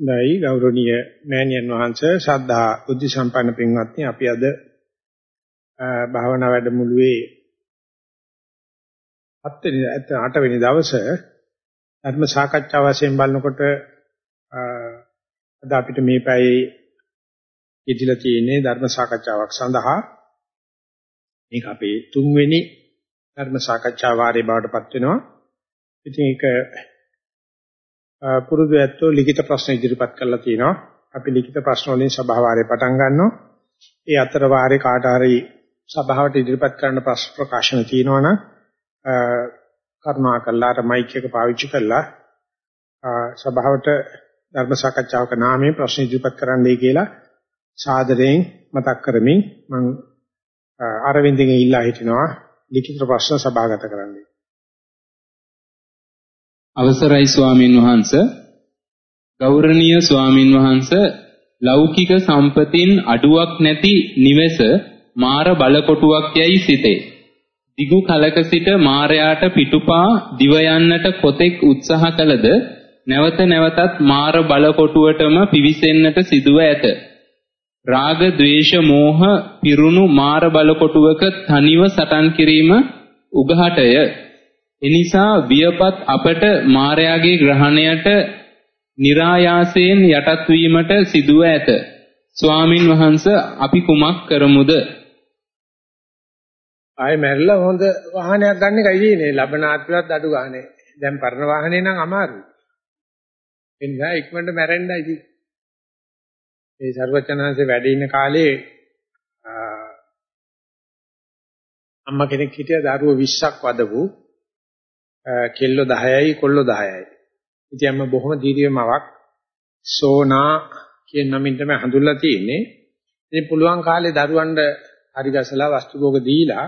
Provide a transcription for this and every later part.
නැයි ගෞරවනීය මෑණියන් වහන්සේ ශ්‍රද්ධා බුද්ධ සම්පන්න පින්වත්නි අපි අද භාවනා වැඩමුළුවේ 7 වෙනි 8 වෙනි දවසේ ධර්ම සාකච්ඡා වශයෙන් බලනකොට අද අපිට මේ පැයේ ඉදිරිලා තියෙන්නේ ධර්ම සාකච්ඡාවක් සඳහා මේක අපේ තුන්වෙනි ධර්ම සාකච්ඡා වාරයේ බවට පත් වෙනවා. ඉතින් ඒක පුරුදු ඇත්තෝ ලිඛිත ප්‍රශ්න ඉදිරිපත් කරලා තිනවා. අපි ලිඛිත ප්‍රශ්න වලින් සභාව වාරේ පටන් ගන්නවා. ඒ අතර වාරේ කාට හරි සභාවට ඉදිරිපත් කරන්න ප්‍රශ්න ප්‍රකාශන තියෙනවනම් කරුණාකරලා අර මයික් එක පාවිච්චි කරලා සභාවට ධර්ම සාකච්ඡාවක නාමයෙන් ප්‍රශ්න ඉදිරිපත් කරන්නයි කියලා සාදරයෙන් මතක් කරමින් මම අරවින්දගෙන් ඉල්ලා හිටිනවා ලිඛිත ප්‍රශ්න සභාගත කරන්න. අවසරයි ස්වාමින් වහන්ස ගෞරවනීය ස්වාමින් වහන්ස ලෞකික සම්පතින් අඩුවක් නැති නිවස මාර බලකොටුවක් යයි සිතේ. දිගු කලක සිට මාරයාට පිටුපා දිව යන්නට කොතෙක් උත්සාහ කළද නැවත නැවතත් මාර බලකොටුවටම පිවිසෙන්නට සිදුව ඇත. රාග, ద్వේෂ, මෝහ පිරුණු මාර බලකොටුවක තනිව සටන් කිරීම උගහටය. එනිසා වියපත් අපට මායාගේ ග්‍රහණයට નિરાයාසයෙන් යටත් වීමට සිදුව ඇත. ස්වාමින් වහන්සේ අපි කුමක් කරමුද? ආයේ මැරිලා හොඳ වාහනයක් ගන්න එකයි තියෙන්නේ. ලබන ආත්මවත් අඩු ගානේ. දැන් පරණ වාහනේ නම් අමාරුයි. ඒ නිසා ඉක්මනට මැරෙන්නයි තියෙන්නේ. ඒ ਸਰවචනහන්සේ වැඩ ඉන්න කාලේ අම්මා කෙනෙක් හිටියා දරුවෝ 20ක් වදපු කෙල්ලෝ 10යි කොල්ලෝ 10යි. ඉතින් අම්ම බොහොම දීර්ඝමවක් සෝනා කියන නමින් තමයි හඳුල්ලා තියෙන්නේ. ඉතින් පුළුවන් කාලේ දරුවන්ට හරි ගසලා වස්තු භෝග දීලා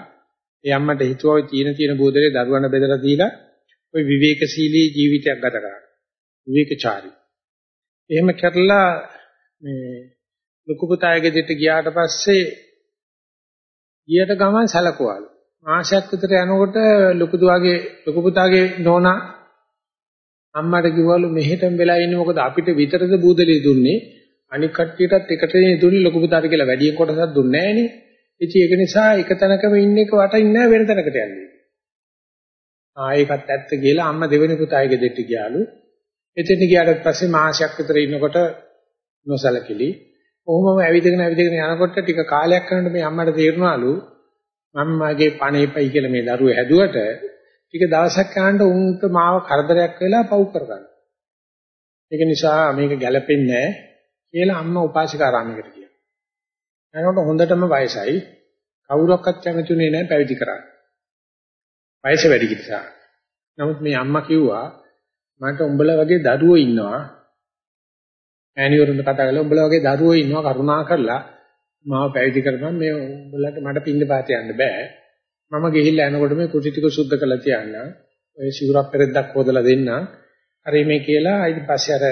ඒ අම්මට හිතුවා ඔය තියෙන තියෙන බෝධලේ දරුවන්ට බෙදලා දීලා ඔය විවේකශීලී ජීවිතයක් ගත කරන්න. විවේකචාරී. එහෙම කරලා මේ ලොකු පුතාගේ දෙට ගියාට පස්සේ ගියට ගමන් සැලකුවාලු. මාසයක් විතර යනකොට ලොකු දුවගේ ලොකු පුතාගේ නෝනා අම්මට කිව්වලු මෙහෙටම වෙලා ඉන්නේ මොකද අපිට විතරද බූදලේ දුන්නේ අනික් කට්ටියටත් එකටනේ දුන්නේ ලොකු පුතාට කියලා වැඩි කොටසක් දුන්නේ නැහනේ. ඉතින් ඒක නිසා එක තැනකම ඉන්න එක වටින්නේ නැහැ වෙන තැනකට යන්නේ. ආ ඒකත් ඇත්ත කියලා අම්මා දෙවෙනි පුතාගේ දෙට ගියාලු. එතෙන් ගියාට පස්සේ මාසයක් විතර ඉන්නකොට නොසලකිලි. කොහොමම ඇවිදගෙන ඇවිදගෙන යනකොට ටික කාලයක් යනකොට මේ අම්මට තේරුණාලු මම මගේ පණේපයි කියලා මේ දරුවෝ හැදුවට ටික දවසක් යනකොට උන්ට මාව කරදරයක් වෙලා පව් කරගන්න. ඒක නිසා මේක ගැළපෙන්නේ නැහැ කියලා අම්මා උපාසිකාරාමයකට ගියා. එනකොට හොඳටම වයසයි කවුරක්වත් කැමතිුනේ නැහැ පැවිදි කරන්න. වයස වැඩි නිසා. නමුත් මේ අම්මා කිව්වා මට උඹලා වගේ දරුවෝ ඉන්නවා ඈනිවරුන්ට කතා කරලා උඹලා වගේ දරුවෝ ඉන්නවා කරුණා කරලා මාව පැවිදි කරපන්. මේ උඹලට මට පින්න පාත යන්න බෑ. මම ගිහිල්ලා යනකොට මේ කුටි ටික සුද්ධ කරලා තියන්න ඔය සිවුරක් පෙරද්දක් හොදලා දෙන්න හරි මේ කියලා ඊට පස්සේ අර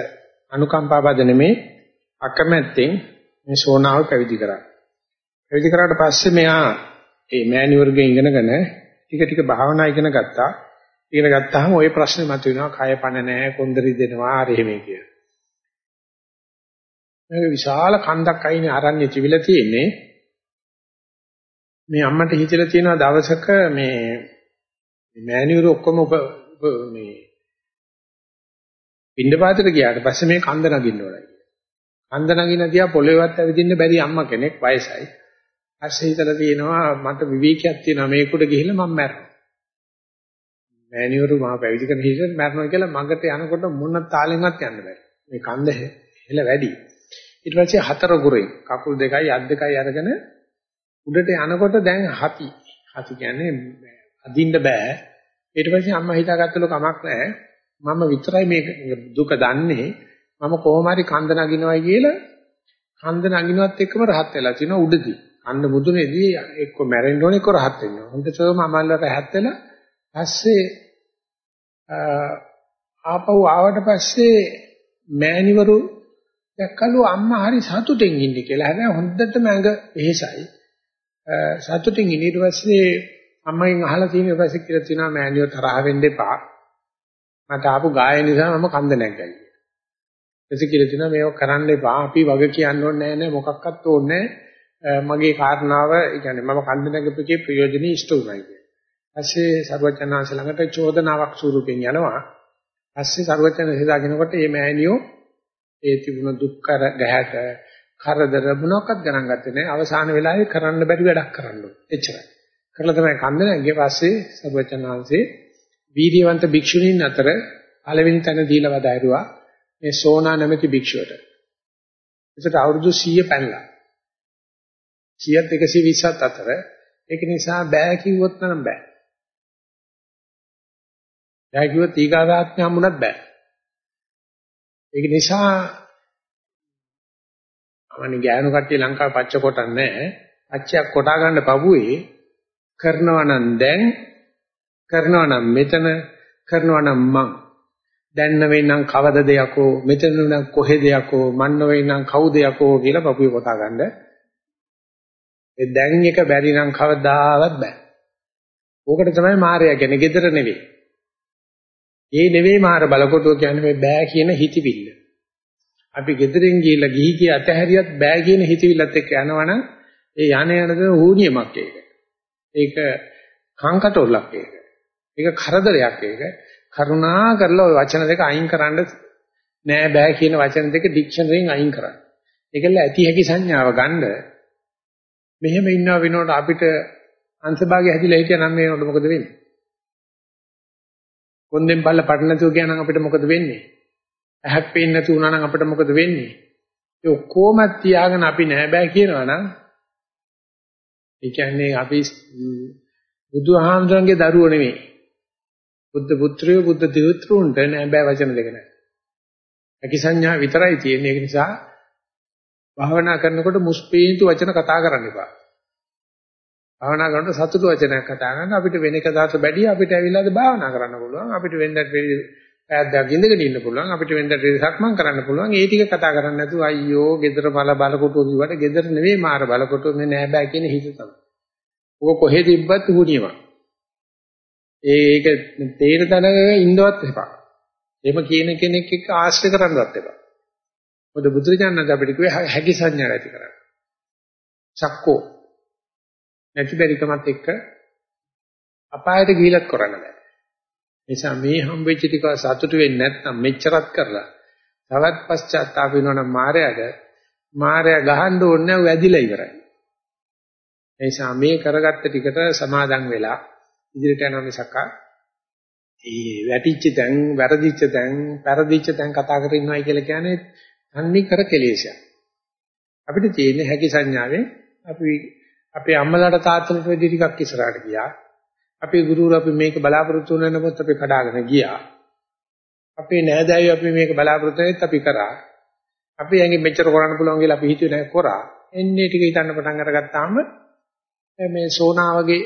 අනුකම්පා බද නෙමේ අකමැත්තෙන් මේ සෝනාව පැවිදි කරා. පැවිදි කරාට පස්සේ මෙයා ඒ මෑණිවරුගෙන් ඉගෙනගෙන ටික ටික භාවනා ඉගෙන ගත්තා. ඉගෙන ගත්තාම ওই ප්‍රශ්නේ මතුවෙනවා. කය පණ නැහැ කොන්දරි දෙනවා ආ රෙහෙමේ කියලා. මේක විශාල කන්දක් අයිනේ ආරණ්‍ය තිබිලා තියෙන්නේ. මේ අම්මට හිතලා තියෙනවා දවසක මේ මෑණියුරු ඔක්කොම මේ පින්නපාතට ගියාට පස්සේ මේ කන්ද නගින්න ඕනයි. කන්ද නගින තියා පොළොවේවත් ඇවිදින්න බැරි අම්මා කෙනෙක් වයසයි. ඇස්සේ හිතලා තියෙනවා මට විවේකයක් තියෙනවා මේකට ගිහිල්ලා මම මැරෙනවා. මෑණියුරු මම පැවිදි කරන හිතේ මැරෙනවා කියලා මගට යනකොට මොන තාලෙන්වත් යන්න බෑ. මේ කන්ද හෙල වැඩි. ඊට පස්සේ හතර ගුරෙන් කකුල් දෙකයි අත් දෙකයි අරගෙන උඩට යනකොට දැන් හති. හති කියන්නේ අදින්න බෑ. ඊට පස්සේ අම්මා හිතාගත්තලු කමක් නැහැ. මම විතරයි මේ දුක දන්නේ. මම කොහොම හරි කන්ද නගිනවයි කියලා කන්ද නගිනවත් එක්කම රහත් වෙලා තිනවා උඩදී. කන්ද මුදුනේදී එක්ක මැරෙන්න ඕනේ එක්ක රහත් වෙන්න ඕනේ. හොඳටම අමල්ල රහත් වෙලා පස්සේ ආපහු ආවට පස්සේ මෑණිවරු දැක්කලු අම්මා හරි සතුටින් ඉන්නේ කියලා. හැබැයි හොඳටම ඇඟ වෙහෙසයි. සතුටින් ඉන්න ඊට පස්සේ අම්මගෙන් අහලා තියෙන ඊට පස්සේ කියලා තියෙනවා මෑණියෝ තරහ වෙන්න එපා. මට ආපු ගාය නිසා මම කන්ද නැග්ගයි. එතකොට කියලා තියෙනවා මේක කරන්න එපා. අපි වග කියන්න ඕනේ නැහැ මොකක්වත් ඕනේ මගේ කාරණාව, ඒ කියන්නේ මම කන්දනකපේ ප්‍රයෝජනෙ ඉෂ්ට උනායි කියන්නේ. ඊපස්සේ සර්වචනාංශ ළඟට චෝදනාවක් ස්වරූපෙන් යනවා. ඊපස්සේ සර්වචන හිතාගෙනකොට මේ මෑණියෝ ඒ තිබුණ දුක් කර ගැහැට කරදර මොනක්වත් ගණන් ගත්තේ නැහැ. අවසාන වෙලාවේ කරන්න බැරි වැඩක් කරන්න ඕනේ. එච්චරයි. කරලා තමයි කන්ද නැගිය පස්සේ සර්වචනාංශේ වීර්යවන්ත භික්ෂුණීන් අතර පළවෙනි තැන දීලා වදාරුවා මේ සෝනා නැමැති භික්ෂුවට. ඒකට අවුරුදු 100 පැනලා. 100ත් 120ත් අතර ඒක නිසා බෑ කිව්වොත් නම් බෑ. බෑ කිව්වොත් ඊගාවාත්ම හම්බුණත් බෑ. ඒක නිසා අවනි ගෑනු කට්ටිය ලංකාවේ පච්ච කොටන්නේ නැහැ. පච්චයක් කොටා ගන්න පපුවේ කරනවා නම් දැන් කරනවා නම් මෙතන කරනවා නම් මං දැන් නෙවෙයි නම් කවදද යකෝ මෙතන නම් කොහෙද යකෝ මන් නෙවෙයි නම් කවුද යකෝ කියලා පපුවේ කොටා ගන්න. ඒ දැන් එක බැරි නම් කවදාවත් බෑ. ඕකට තමයි මායя කියන්නේ gedara නෙවෙයි. ඒ නෙවෙයි මාර බලකොටුව කියන්නේ මේ බෑ කියන හිතවිල්ල. අපි gederin ගිහිල්ලා ගිහි කිය අතහැරියත් බෑ කියන හිතවිල්ලත් එක්ක යනවනම් ඒ යන යන දේ හුනියමක් ඒක. ඒක කංකටොල්ලක් ඒක. ඒක කරදරයක් ඒක. කරුණා කරලා ওই වචන දෙක අයින් කරන්න නෑ බෑ කියන වචන දෙක ඩික්ෂනරියෙන් අයින් කරන්න. ඒකල ඇති හැකි සංඥාව ගන්න මෙහෙම ඉන්නව වෙනකොට අපිට අංශභාගය හැදිලා හිටියනම් මේ වෙනකොට මොකද වෙන්නේ? කොන්දෙන් බල්ල පට නැතුව කියනනම් අපිට මොකද වෙන්නේ? ඇහක් පේන්නේ නැතු වුණා නම් අපිට මොකද වෙන්නේ? ඒ ඔක්කොම තියාගෙන අපි නෑ බෑ කියනවා නම් ඒ කියන්නේ අපි බුදුහාමුදුරන්ගේ දරුවෝ නෙමෙයි. බුද්ධ පුත්‍රයෝ බුද්ධ දිවුත්රුන්ට නෑ බෑ වචන දෙක නෑ. ඇකි සංඥා විතරයි තියෙන්නේ. ඒක නිසා භාවනා කරනකොට මුස්පීන්තු වචන කතා කරන්න එපා. භාවනා කරනකොට සතුටු වචනයක් කතා කරන්න අපිට වෙන එක දාත බැදී අපිට ඇවිල්ලාද භාවනා කරන්න පුළුවන්. අපිට වෙන්නත් වෙයි පැයක් ඉඳගෙන ඉන්න පුළුවන්. අපිට වෙන්නත් වෙයි සක්මන් කරන්න පුළුවන්. ඒ ටික කතා කරන්නේ නැතුව අයියෝ gedara බල බලකොටුව කිව්වට gedara නෙවෙයි මාර බලකොටුව මේ නෑ බෑ කියන හිත තමයි. ඔක කොහෙද ඉබ්බත් හුනියම. ඒක තේර දැනගෙන ඉන්නවත් එපා. එහෙම කියන කෙනෙක් එක්ක ආශ්‍රය කරන්නවත් එපා. මොකද බුදුරජාණන් අපිට කිව්වේ හැකි සංඥා ඇති කරන්න. චක්කෝ නැති බැරිකමත් එක්ක අපායට ගිහිලත් කරන්න බෑ. නිසා මේ හම්බෙච්ච ටික සතුටු වෙන්නේ නැත්නම් මෙච්චරත් කරලා තවත් පශ්චාත්තාප වෙනවනම් මායයට මායя ගහන්න ඕනේ නැහැ වැදිලා ඉවරයි. නිසා මේ කරගත්ත ටිකට සමාදන් වෙලා ඉදිරියට යනවා මිසක් ඒ වැටිච්ච තැන් වැරදිච්ච තැන් පෙරදිච්ච තැන් කතා කරගෙන ඉන්නවයි කියලා කියන්නේ අන්නේ කර කෙලේශයක්. අපිට තියෙන හැකි සංඥාවෙන් අපි අපේ අම්මලාට තාත්තලාට වෙදි ටිකක් ඉස්සරහට ගියා. අපේ ගුරුවරු අපි මේක බලාපොරොත්තු වෙන නමුත් අපි කඩාගෙන ගියා. අපේ නෑදෑයෝ අපි මේක බලාපොරොත්තු වෙත් අපි කරා. අපි ඇඟෙන් මෙච්චර කරන්න පුළුවන් කියලා අපි හිතුවේ නෑ කරා. එන්නේ ටික හිතන්න පටන් අරගත්තාම මේ සෝනාවගේ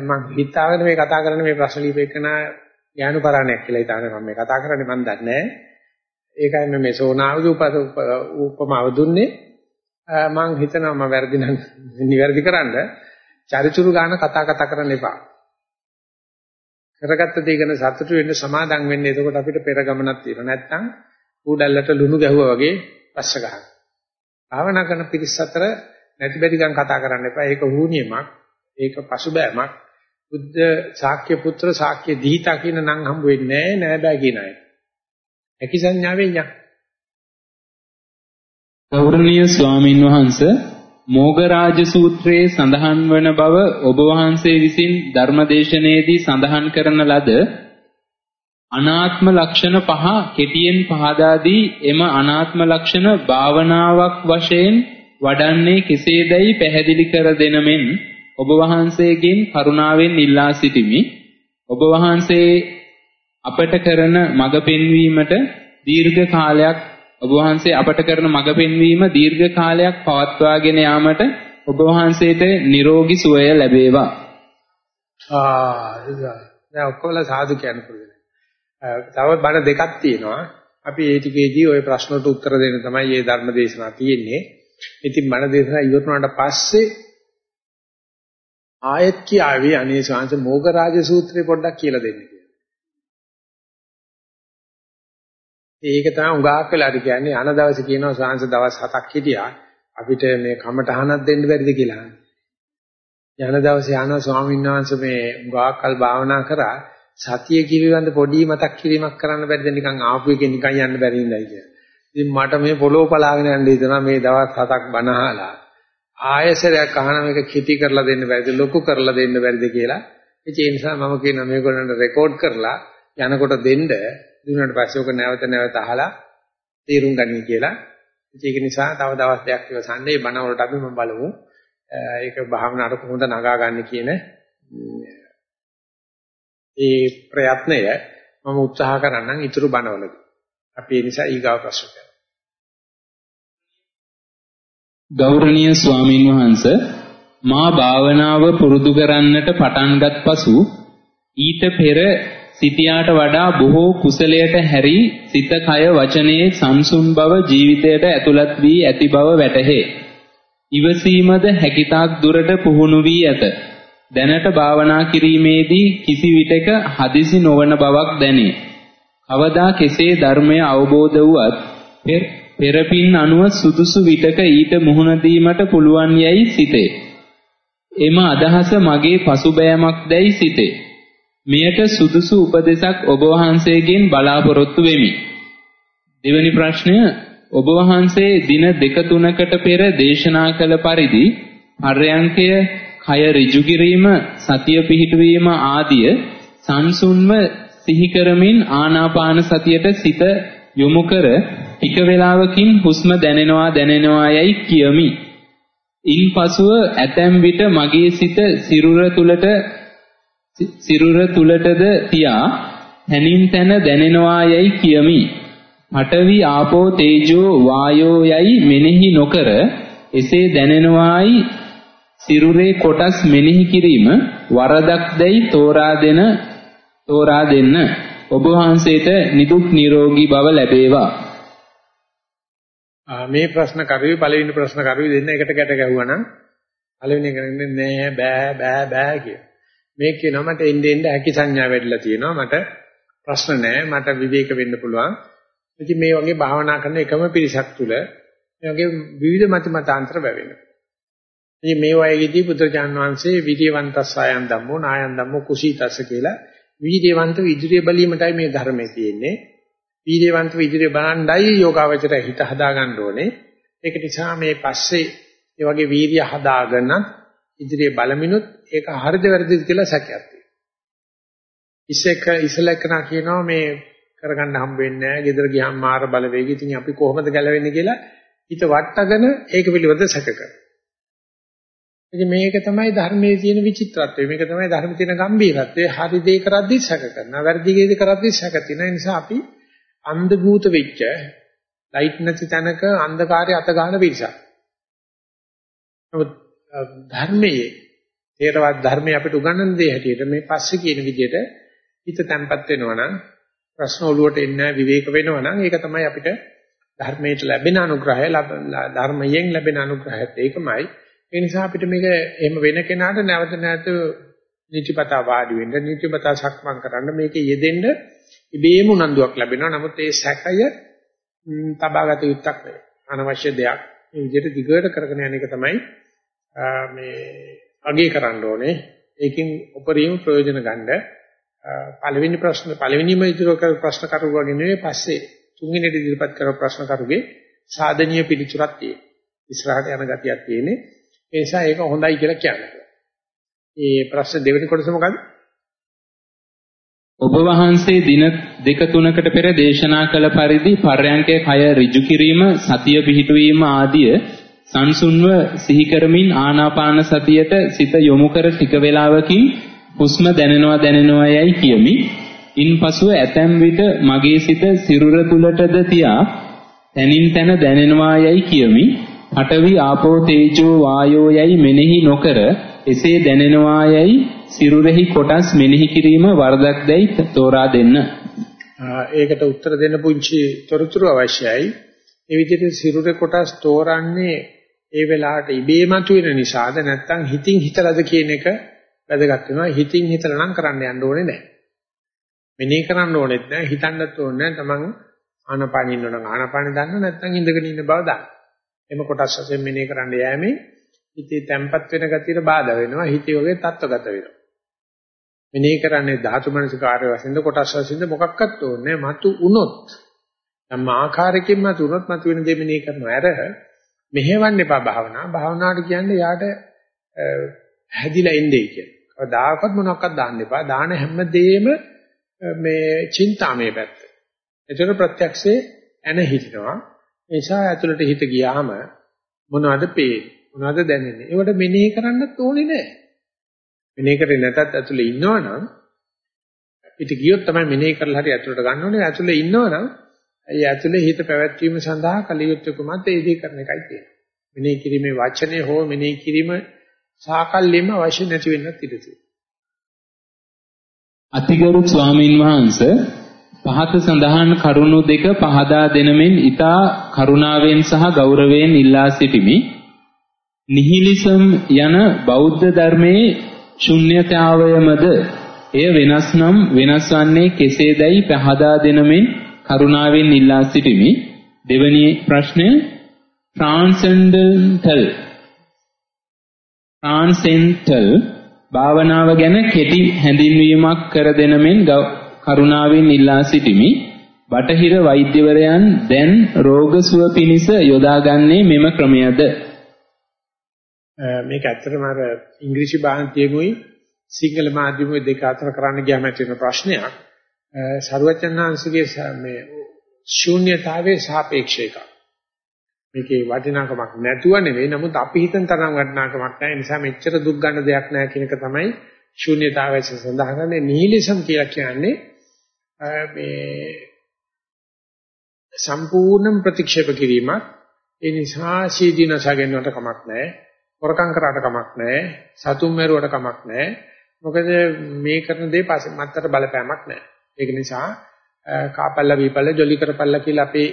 මම හිතාගෙන මේ කතා කරන මේ ප්‍රශ්න ලියපෙකන ඥානු පරාණයක් කියලා හිතාගෙන මම මේ කතා කරන්නේ මම දන්නේ නෑ. ඒකයි මේ සෝනාවගේ උපමාව දුන්නේ. මම හිතනවා මම වැරදි නම් නිවැරදි කරන්න චරිචුරු ගන්න කතා කතා කරන්න එපා. කරගත්ත දේ ගැන සතුටු වෙන්න සමාදම් වෙන්න එතකොට අපිට පෙර ගමනක් තියෙනවා. නැත්නම් ඌඩල්ලට ලුණු ගැහුවා වගේ පස්ස ගන්න. භාවනා කරන පිරිස අතර නැති බැරි ගන් කතා කරන්න එපා. ඒක හුනියමක්. ඒක පසුබෑමක්. බුද්ධ ශාක්‍ය පුත්‍ර ශාක්‍ය දීතා කියන නම් හම්බ වෙන්නේ නැහැ නෑ බෑ කියන අය. ඇකි සංඥාවෙන් යක්. ගෞරවනීය ස්වාමින් වහන්සේ මෝගරාජ සූත්‍රයේ සඳහන් වන බව ඔබ වහන්සේ විසින් ධර්මදේශනයේදී සඳහන් කරන ලද අනාත්ම ලක්ෂණ පහ කෙටියෙන් පහදා දී එම අනාත්ම ලක්ෂණ භාවනාවක් වශයෙන් වඩන්නේ කෙසේදයි පැහැදිලි කර දෙනමෙන් ඔබ වහන්සේගෙන් කරුණාවෙන් ඉල්ලා සිටිමි. ඔබ වහන්සේ අපට කරන මඟ පෙන්වීමට දීර්ඝ කාලයක් ඔබ වහන්සේ අපට කරන මඟ පෙන්වීම දීර්ඝ කාලයක් පවත්වාගෙන යාමට ඔබ වහන්සේට නිරෝගී සුවය ලැබේවා. ආ දැන් ඔක්කොම සාදු කියන්න පුළුවන්. තව බණ දෙකක් තියෙනවා. අපි ඒ ටිකේදී ওই ප්‍රශ්නට උත්තර දෙන්න තමයි මේ ධර්ම දේශනාව තියෙන්නේ. ඉතින් බණ දේශනාව ඉවර වුණාට පස්සේ ආයත් කියාවේ අනේ ශාන්ත මොගරාජ සූත්‍රය පොඩ්ඩක් කියලා දෙන්න කියලා. ඒක තමයි උගාක් වෙලාට කියන්නේ. අන දවසේ කියනවා සාංශ දවස් 7ක් හිටියා. අපිට මේ කමටහනක් දෙන්න බැරිද කියලා. යන දවසේ යනවා ස්වාමීන් වහන්සේ මේ උගාක්කල් භාවනා කරා. සතිය කිවිවන්ද පොඩි මතක් කිරීමක් කරන්න බැරිද? නිකන් ආපු එකේ නිකන් යන්න බැරි ඉඳයි කියලා. ඉතින් මට මේ පොළොව පලාගෙන යන්න හිතෙනවා මේ දවස් 7ක් බනහලා ආයෙසරයක් අහන මේක කිටි කරලා දෙන්න බැරිද? ලොකු කරලා දෙන්න බැරිද කියලා. ඒ නිසා මම කියනවා මේගොල්ලන්ට රෙකෝඩ් කරලා යනකොට දෙන්න. දුන්නාට පස්සේ ඔක නැවත නැවත අහලා තීරුම් ගන්න කියලා. ඒක නිසා තව දවස් දෙකක් ඉවසන්නේ බණ වලට අපි මම බලමු. ඒක භාවනාවට කොහොමද නගා ගන්න කියන ඒ ප්‍රයත්නය මම උත්සාහ කරන්නම් ඊතුරු බණවලදී. අපි ඒ නිසා ඊගාව ප්‍රශ්න කරමු. ගෞරවනීය ස්වාමින් වහන්සේ මා භාවනාව පුරුදු කරන්නට පටන්ගත් පසු ඊට පෙර සිටියාට වඩා බොහෝ කුසලයට හැරි සිත කය වචනයේ සංසුන් බව ජීවිතයට ඇතුළත් වී ඇති බව වැටහේ. ඉවසීමද හැකිතාක් දුරට පුහුණු වී ඇත. දැනට භාවනා කිරීමේදී කිසි විටක හදිසි නොවන බවක් දැනේ. කවදා කෙසේ ධර්මය අවබෝධ වුවත් පෙරපින් අනුව සුදුසු විටක ඊට මුහුණ දීමට පුළුවන් යයි සිතේ. එම අදහස මගේ පසුබෑමක් දැයි සිතේ. මෙයට සුදුසු උපදේශක් ඔබ වහන්සේගෙන් බලාපොරොත්තු වෙමි. දෙවැනි ප්‍රශ්නය ඔබ වහන්සේ දින දෙක තුනකට පෙර දේශනා කළ පරිදි පර්යංකය කය ඍජු කිරීම සතිය පිහිටුවීම ආදිය සංසුන්ව සිහි කරමින් ආනාපාන සතියට සිත යොමු කර ටික වේලාවකින් හුස්ම දැනෙනවා දැනෙනවා යයි කියමි. ඉන්පසුව ඇතැම් විට මගේ සිත සිරුර තුලට සිරුර තුලටද තියා තනින් තන දැනෙනවා යයි කියමි. පඨවි ආපෝ තේජෝ වායෝ යයි මෙනෙහි නොකර එසේ දැනෙනවායි සිරුරේ කොටස් මෙනෙහි කිරීම වරදක් දැයි තෝරා දෙන තෝරා දෙන්න ඔබ වහන්සේට නිදුක් නිරෝගී බව ලැබේවා මේ ප්‍රශ්න කරුවේ පළවෙනි ප්‍රශ්න කරුවේ දෙන්න එකට ගැට ගැහුවා නම් පළවෙනි එක නෑ බෑ බෑ බෑ කිය. මේ කියනවා මට එන්න එන්න හැකි සංඥා වැඩිලා තියෙනවා මට ප්‍රශ්න නෑ මට විවේක වෙන්න පුළුවන්. ඉතින් මේ වගේ භාවනා කරන එකම පිරිසක් තුල මේ වගේ විවිධ මත මතාන්තර වැවෙනවා. ඉතින් මේ වයේදී බුදුරජාන් වහන්සේ විරියවන්තස්සයන් ධම්මෝ නායන් ධම්මෝ කුසීතස්ස කියලා වීර්යවන්ත ඉදිරිය බැලීමටයි මේ ධර්මයේ තියෙන්නේ. වීර්යවන්ත ඉදිරිය බලන්නයි යෝගාවචරය හිත හදාගන්න ඕනේ. ඒක නිසා මේ පස්සේ මේ වගේ වීර්ය හදාගෙන ඉදිරිය බලමිනුත් ඒක හරිද වැරදිද කියලා සැකයක් තියෙනවා. ඉස්සෙක ඉස්සලකනා කියනවා මේ කරගන්න හම්බ වෙන්නේ නැහැ. ගෙදර ගියාම මාර බලවේගය. ඉතින් අපි කොහොමද ගැලවෙන්නේ කියලා හිත වට්ටගෙන ඒක පිළිබඳව සැක කරනවා. ඉතින් මේක තමයි ධර්මයේ තියෙන විචිත්‍රත්වය. මේක තමයි ධර්මයේ තියෙන ගැඹීරත්වය. හරි දේ කරද්දී සැක කරනවා. වැරදි දේ කරද්දී සැක තියෙනවා. ඒ නිසා අපි අන්ධ භූත වෙච්ච ලයිට් නැති තැනක අන්ධකාරය අත ගන්න පිරිසක්. නමුත් ධර්මයේ තේරවාද ධර්මයේ අපිට උගන්වන දේ හැටියට මේ පස්සේ කියන විදිහට හිත තැම්පත් වෙනවා නම් ප්‍රශ්න ඔලුවට එන්නේ විවේක වෙනවා නම් ඒක තමයි අපිට ධර්මයට ලැබෙන අනුග්‍රහය ධර්මයෙන් ලැබෙන අනුග්‍රහයත් ඒකමයි ඒ නිසා අපිට මේක එහෙම වෙන කෙනාට නැවත නැවත නිතිපතා වාඩි වෙන්න නිතිපතා සක්මන් කරන්න මේකේ යෙදෙන්න ඉබේම උනන්දුවක් ලැබෙනවා. නමුත් ඒ සැකය තබාගත යුත්තක් නෙවෙයි. අනවශ්‍ය දෙයක්. මේ විදිහට දිගට කරගෙන යන එක තමයි මේ අගේ කරන්න ඕනේ. ඒකෙන් උපරිම ප්‍රයෝජන ගන්න පළවෙනි ප්‍රශ්න පළවෙනිම ඉදිරිය කර ප්‍රශ්න කරුවාගේ නෙවෙයි පස්සේ තුන්වෙනි ඉදිරිපත් කර ප්‍රශ්න කරුගේ සාධනීය පිළිතුරක් තියෙනවා. ඉස්සරහට යන ගතියක් තියෙන්නේ. ඒ නිසා ඒක හොඳයි කියලා කියන්නේ. ඒ ප්‍රශ්න දෙවෙනි කොටස මොකද්ද? ඔබ වහන්සේ දින දෙක තුනකට පෙර දේශනා කළ පරිදි පර්යංකය කය ඍජු කිරීම සතිය පිහිටුවීම ආදිය සංසුන්ව සිහි කරමින් ආනාපාන සතියට සිත යොමු කර ටික වේලාවකින් හුස්ම දැනෙනවා දැනෙනවා යයි කියමි. ඉන්පසුව ඇතැම් විට මගේ සිත සිරුර තුලටද තියා තනින් තන දැනෙනවා යයි කියමි. පඨවි ආපෝ තේජෝ වායෝ යයි මෙනෙහි නොකර එසේ දැනෙනවා යයි සිරුරෙහි කොටස් මෙනෙහි කිරීම වරදක් දැයි තෝරා දෙන්න. ඒකට උත්තර දෙන්න පුංචි තොරතුරු අවශ්‍යයි. ඒ විදිහට සිරුරේ කොටස් තෝරන්නේ ඒ වෙලාවට ඉබේම තුවෙන නිසාද නැත්නම් හිතින් හිතලාද කියන එක වැදගත් වෙනවා. හිතින් හිතලා නම් කරන්න යන්න ඕනේ නැහැ. මෙනෙහි කරන්න ඕනෙත් නැහැ, හිතන්නත් ඕනේ නැහැ. තමන් ආනපාන ඉන්නවනම් ආනපාන දන්න නැත්නම් ඉඳගෙන ඉන්න බව දන්න. එම කොටස් වශයෙන් මෙනෙහි කරන්න යෑමේ හිතේ තැම්පත් වෙන ගතියට බාධා වෙනවා. හිතේ වගේ තත්ත්වගත වෙනවා. මෙනෙහි කරන්නේ ධාතු මනසිකාර්ය වශයෙන්ද කොටස් වශයෙන්ද මොකක්වත් ඕනේ මතු උනොත් නම් ආකාරයකින් මතු උනොත් මතු වෙන දේ මෙනෙහි කරනවා. අර මෙහෙවන්න එපා භාවනා. භාවනාවට කියන්නේ යාට හැදිලා ඉන්නේ කියන්නේ. කවදාකවත් මොනවාක්වත් දාන්න එපා. දාන හැමදේම මේ චින්තාමේ පැත්ත. ඒතර ප්‍රත්‍යක්ෂේ එන හිටිනවා. ඒ නිසා ඇතුළට හිත ගියාම මොනවද පේන්නේ? මොනවද දැනෙන්නේ? ඒවට මෙනෙහි කරන්නත් ඕනේ නැහැ. මෙනෙහි කරේ නැතත් ඇතුළේ ඉන්නවනම් පිට ගියොත් තමයි මෙනෙහි කරලා හරි ඇතුළට ගන්න ඕනේ. ඇතුළේ ඉන්නවනම් ඒ ඇතුළේ හිත පැවැත්වීම සඳහා කලියුත් කුමත් ඒ දේ කරන එකයි තියෙන්නේ. මෙනෙහි කිරීමේ වචනේ හෝ මෙනෙහි කිරීම සාකල්යෙම අවශ්‍ය නැති වෙන්නත් ඉඩ තියෙනවා. අතිගරු ස්වාමින් වහන්සේ පහත සඳහන් කරුණු දෙක පහදා දෙනමින් ඊතා කරුණාවෙන් සහ ගෞරවයෙන් ඉල්ලා සිටිමි. නිහිලිසම් යන බෞද්ධ ධර්මයේ ශුන්්‍යතාවයමද එය වෙනස් නම් වෙනස් වන්නේ කෙසේදයි පහදා දෙනමින් කරුණාවෙන් ඉල්ලා සිටිමි. දෙවැනි ප්‍රශ්නය transcendental transcendental භාවනාව ගැන කෙටි හැඳින්වීමක් කර දෙනමින් කරුණාවෙන් ඉල්ලා සිටිමි. බටහිර වෛද්‍යවරයන් දැන් රෝග සුව පිණිස යොදාගන්නේ මෙම ක්‍රමයද? මේක ඇත්තටම අර ඉංග්‍රීසි භාෂාවෙමුයි සිංහල මාධ්‍යමයේ දෙක අතර කරන්න ගියාම ඇති වෙන ප්‍රශ්නයක්. සර්වචන්නාංශගේ මේ ශූන්‍යතාවයේ සාපේක්ෂ එකක්. මේකේ වටිනාකමක් නැතුව නෙවෙයි නමුත් අපි හිතන තරම් වටිනාකමක් නැහැ. ඒ නිසා මෙච්චර දුක් ගන්න දෙයක් නැහැ කියන එක තමයි ශූන්‍යතාවය සඳහන් කරන්නේ. නිහිලිසම් කියලා කියන්නේ මේ සම්පූර්ණ ප්‍රතික්ෂේප කිරීමක්. ඒ නිසා සීදීනසගෙන්නට කමක් නැහැ. හොරකම් කරාට කමක් නැහැ. සතුම් මරුවට කමක් නැහැ. මොකද මේ කරන දේ පස්සේ මත්තර බලපෑමක් නැහැ. ඒක නිසා කාපල්ලා වීපල්ලා ජොලි කරපල්ලා කියලා අපේ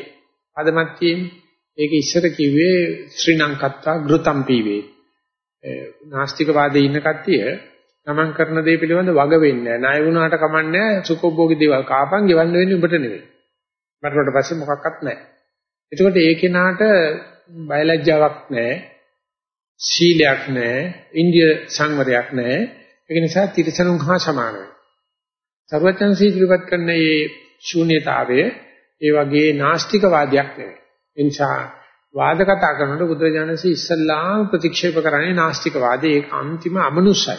පදමක් තියෙන්නේ. ඒක ඉස්සර කිව්වේ ශ්‍රී ලංකත්තා ගෘතම් පීවේ. නාස්තික වාදයේ ඉන්න කට්ටිය තමන් කරන දේ පිළිබඳ වග වෙන්නේ නැහැ. ණය වුණාට කමන්නේ සුඛෝභෝගී දේවල් කාපන් ගෙවන්න වෙන්නේ උඹට නෙවෙයි. මට පස්සේ මොකක්වත් නැහැ. එතකොට ඒ කෙනාට බයලජ්ජාවක් නැහැ. සීලයක් නැහැ. ඉන්දිය සංවරයක් නැහැ. ඒක නිසා තිරසනුන් හා සමාන වෙනවා. සර්වඥාන්සේ ඉදිරිපත් කරන මේ ශූන්‍යතාවය ඒ වගේ නාස්තික වාදයක් නෙවෙයි. ඒ නිසා වාද කතා කරනකොට බුදුරජාණන්සේ ඉස්සල්ලාම ප්‍රතික්ෂේප කරන්නේ නාස්තික වාදේ ඒක අන්තිම අමනුෂ්‍යයි.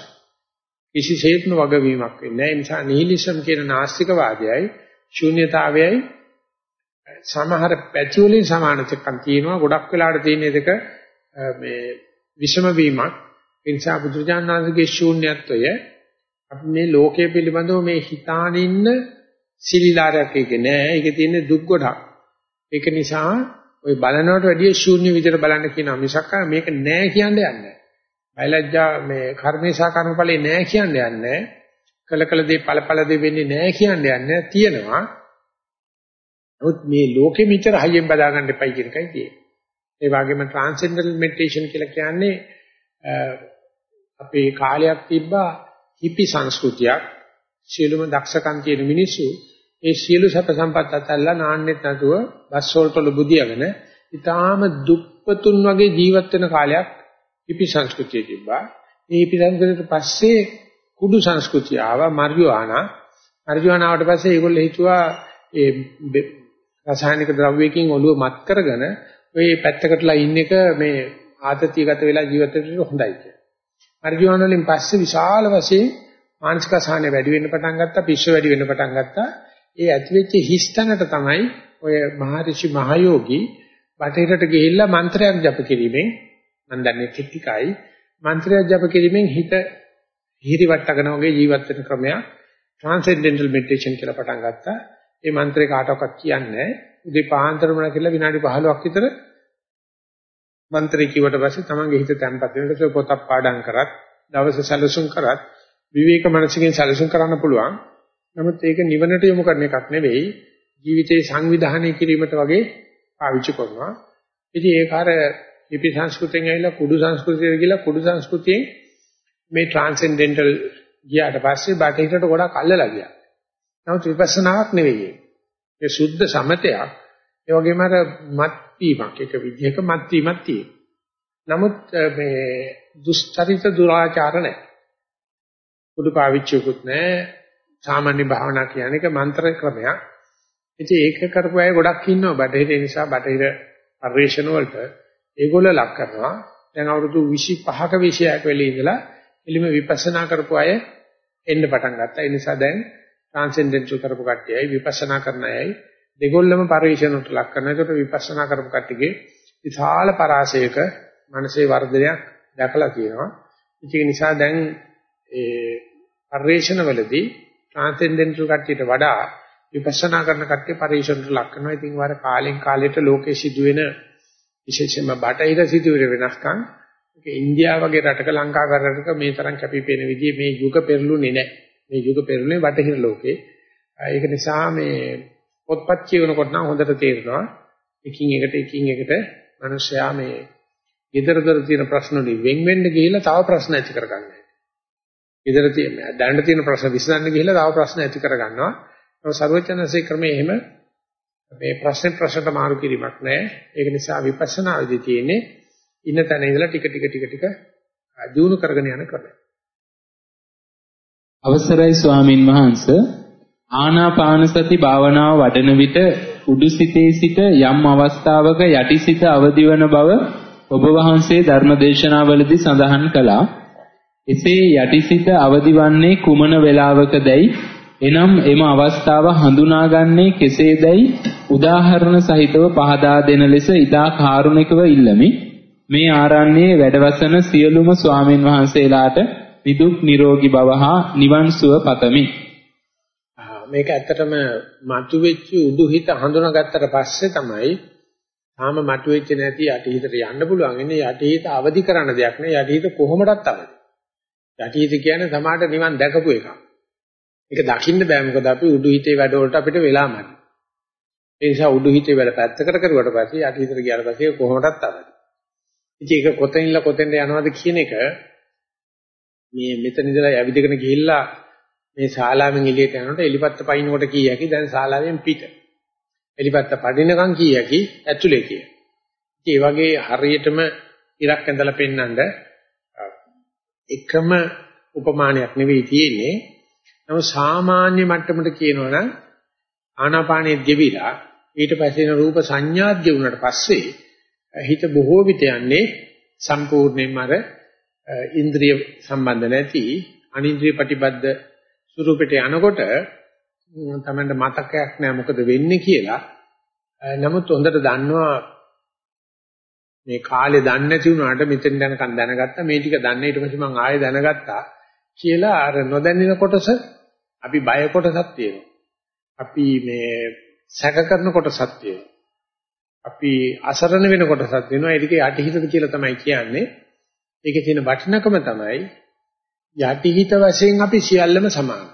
කිසිසේත්ම වගවීමක් වෙන්නේ නැහැ. ඒ නිසා නිහිලිසම් කියන නාස්තික වාදයයි ශූන්‍යතාවයයි සමහර පැති වලින් සමානකම් තියෙනවා. ගොඩක් වෙලාවට තියෙන දෙක මේ විෂම වීමක්. ඒ නිසා බුදුරජාණන් වහන්සේගේ ශූන්‍යත්වය අපි මේ ලෝකයේ පිළිබඳව මේ හිතානින්න සිලිලාරයක් එක නෑ. ඒකේ තියෙන දුක් ගොඩක්. ඒක නිසා ওই බලනවට වැඩිය ශූන්‍ය විදිහට බලන්න කියන මිසක් මේක නෑ කියන්නේ යන්නේ. බයලජ්ජා මේ කර්මේශා කර්මඵලේ නෑ කියන්නේ යන්නේ. කළ කළ දේ ඵලඵල දේ වෙන්නේ නෑ කියන්නේ යන්නේ. තියෙනවා. නමුත් මේ ලෝකෙ මෙච්චර හයියෙන් බදා ගන්න එපයි කියන එකයි තියෙන්නේ. ඒ වගේම ට්‍රාන්සෙන්ඩල් මෙඩිටේෂන් කියලා කියන්නේ අපේ කාලයක් තිබ්බා හිපි සංස්කෘතියක් සියලුම දක්ෂකම් තියෙන මිනිස්සු ඒ සියලු සැප සම්පත් අතල්ලා නාන්නෙත් නැතුව බස් වලට බුදියාගෙන ඊටාම දුප්පතුන් වගේ ජීවත් වෙන කාලයක් හිපි සංස්කෘතිය තිබ්බා. මේ හිපි සංස්කෘතියට පස්සේ කුඩු සංස්කෘතිය ආවා මර්ජුවානා. මර්ජුවානාවට පස්සේ ඒගොල්ලෝ හිතුවා ඒ රසායනික ද්‍රව්‍යකින් ඔළුව මත් කරගෙන ඔය පැත්තකටලා ඉන්න එක මේ ආතතියගත වෙලා ජීවිත වෙන්න හොඳයි කියලා. මර්ජුවාන වලින් පස්සේ විශාල වශයෙන් මානසික අසහනය වැඩි වෙන්න පටන් ගත්තා, පිස්ස වැඩි වෙන්න පටන් ගත්තා. ඒ ඇතිවෙච්ච හිස්තැනට තමයි ඔය මහරිෂි මහයෝගී බටහිරට ගිහිල්ලා මන්ත්‍රයක් ජප කිරීමෙන් මම දන්නේ ටිකයි මන්ත්‍රයක් ජප කිරීමෙන් හිත හිරිවට්ටගෙන වගේ ජීවත් වෙන ක්‍රමයක් transcendental meditation කියලා පටන් ගත්තා. ඒ මන්ත්‍රේ කාටවත් කියන්නේ උදේ පාන්දරම කියලා විනාඩි 15ක් විතර මන්ත්‍රේ කිව්වට පස්සේ තමන්ගේ හිත තැම්පත් වෙනකොට පොතක් පාඩම් කරත් දවස සැලසුම් කරත් විවේක මනසකින් සැලසුම් කරන්න පුළුවන්. නමුත් ඒක නිවනට යොමු කරන එකක් නෙවෙයි ජීවිතේ සංවිධානය කිරීමට වගේ පාවිච්චි කරනවා. ඉතින් ඒක අර ලිපි සංස්කෘතියෙන් ඇවිල්ලා කුඩු සංස්කෘතියට ගිහලා කුඩු සංස්කෘතියෙන් මේ ට්‍රාන්සෙන්ඩෙන්ටල් ගියාට පස්සේ බටහිරට ගොඩක් අල්ලලා ගියා. නමුත් විපස්සනාවක් නෙවෙයි. ඒ සුද්ධ සමතයක් ඒ වගේම අර මත් වීමක් එක විදිහක මත් වීමක් තියෙනවා. නමුත් මේ දුස්චරිත දුරාචාර නැහැ. කුඩු පාවිච්චියකුත් නැහැ. සාමාන්‍ය භාවනා කියන්නේ ඒක මන්ත්‍ර ක්‍රමයක්. ඉතින් ඒක කරපු අය ගොඩක් ඉන්නවා බටහිර ඒ නිසා බටහිර පරිශ්‍රණ වලට ඒගොල්ලෝ ලක් කරනවා. දැන් අවුරුදු 25ක 26ක වෙලේ ඉඳලා එලිම විපස්සනා කරපු අය එන්න පටන් ගත්තා. ඒ නිසා දැන් ට්‍රාන්සෙන්ඩෙන්ටල් කරපු කට්ටියයි විපස්සනා කරන අයයි දෙගොල්ලම පරිශ්‍රණයට ලක් කරන. ඒකට විපස්සනා කරපු කට්ටියගේ විශාල පරාසයක මනසේ වර්ධනයක් දැකලා තියෙනවා. ඒක නිසා දැන් ඒ පරිශ්‍රණවලදී ට්‍රාන්සෙන්ඩෙන්ටල් කට්ටියට වඩා විපස්සනා කරන කට්ටිය පරිශ්‍රණයට ලක් කරනවා. ඉතින් වාර කාලෙන් කාලයට ලෝකේ සිදුවෙන විශේෂයෙන්ම බටහිර සිදුවෙන වෙනස්කම් ඒක ඉන්දියාව වගේ රටක ලංකාව රටක මේ තරම් කැපිපෙන විදිහේ මේ යුග පෙරළුනේ නැහැ. මේ යුග පෙරළුනේ බටහිර ලෝකේ. ඒක නිසා මේ පොත්පත් කියවනකොට නම් හොඳට තේරෙනවා එකින් එකට එකින් එකට මිනිස්සයා මේ ඊතරතර තියෙන ප්‍රශ්න වලින් වෙන් වෙන්න ගිහිල්ලා තව ප්‍රශ්න ඇති කරගන්නවා. ඊතර තියෙන දැනට තියෙන ප්‍රශ්න විසඳන්න ගිහිල්ලා තව ප්‍රශ්න ඇති කරගන්නවා. ඒක සර්වඥාන්සේ ක්‍රමයේ එහෙම මේ ප්‍රශ්න ප්‍රශ්නට මාරු කිරීමක් නැහැ. ඒක නිසා විපස්සනා විදි තියෙන්නේ ඉන්න තැන ඉඳලා ටික ටික ටික ටික දියුණු කරගෙන යන ක්‍රමය. අවසරයි ස්වාමින් වහන්සේ ආනාපාන සති භාවනාව වඩන විට උඩුසිතේ සිට යම් අවස්ථාවක යටිසිත අවදිවන බව ඔබ වහන්සේ ධර්මදේශනාවලදී සඳහන් කළා. එසේ යටිසිත අවදිවන්නේ කුමන වේලාවකදයි එනම් එම අවස්ථාව හඳුනාගන්නේ කෙසේදයි උදාහරණ සහිතව පහදා දෙන ලෙස ඉදා කාරුණිකව ඉල්ලමි. මේ ආරණ්‍යයේ වැඩවසන සියලුම ස්වාමින් වහන්සේලාට විදුක් නිරෝගී භව හා නිවන් සුව පතමි. මේක ඇත්තටම මතුවෙච්ච උඩුහිත හඳුනාගත්තට පස්සේ තමයි තාම මතුවෙච්ච නැති යටිහිතට යන්න පුළුවන්. ඉන්නේ යටිහිත අවදි කරන දෙයක් නේ. යටිහිත කොහොමදත් අවදි. යටිහිත කියන්නේ සමාහට නිවන් දැකපු එකක්. ඒක දකින්න බෑ මොකද අපි උඩුහිතේ වැඩ වලට අපිට වෙලාමයි. ඒ නිසා උඩුහිතේ වැඩ පැත්තකට කරුවට පස්සේ යටිහිතට ගියාට පස්සේ කොහොමදත් අවදි. ඉතින් ඒක කොතනින්ල කොතෙන්ද යනවද කියන එක මේ මෙතන ඉඳලා ඇවිදගෙන ගිහිල්ලා මේ ශාලාවෙන් එළියට යනකොට එලිපත්ත පයින්නකොට කීයකි දැන් ශාලාවෙන් පිට. එලිපත්ත පඩිනකම් කීයකි ඇතුලේ කිය. ඉතින් ඒ වගේ හරියටම ඉරක් ඇඳලා පෙන්නඳ එකම උපමානයක් නෙවෙයි තියෙන්නේ. නමුත් සාමාන්‍ය මට්ටමට කියනවනම් ආනාපානෙ දෙවිලා ඊට පස්සේ එන රූප සංඥාත් ගෙවුනට පස්සේ හිත බොහෝ විට යන්නේ සම්පූර්ණයෙන්ම අර ඉන්ද්‍රිය සම්බන්ධ නැති අනින්ද්‍රිය ප්‍රතිබද්ධ ස්වරූපයට යනකොට තමයි මතකයක් නෑ මොකද වෙන්නේ කියලා. නමුත් හොඳට දන්නවා මේ කාලේ දන්නේ නැති වුණාට මෙතෙන් දැනකන් දැනගත්තා මේ ටික දන්නේ ඊට පස්සේ මම ආයෙ දැනගත්තා කියලා අර නොදැන්නින කොටස අපි බය කොටසක් තියෙනවා. අපි මේ සැක කරන කොටසක් තියෙනවා. අපි අසරණ වෙන කොටසක් වෙනවා. ඒක යටිහිතද කියලා තමයි කියන්නේ. ඒකේ තියෙන වටිනකම තමයි යටිහිත වශයෙන් අපි සියල්ලම සමානයි.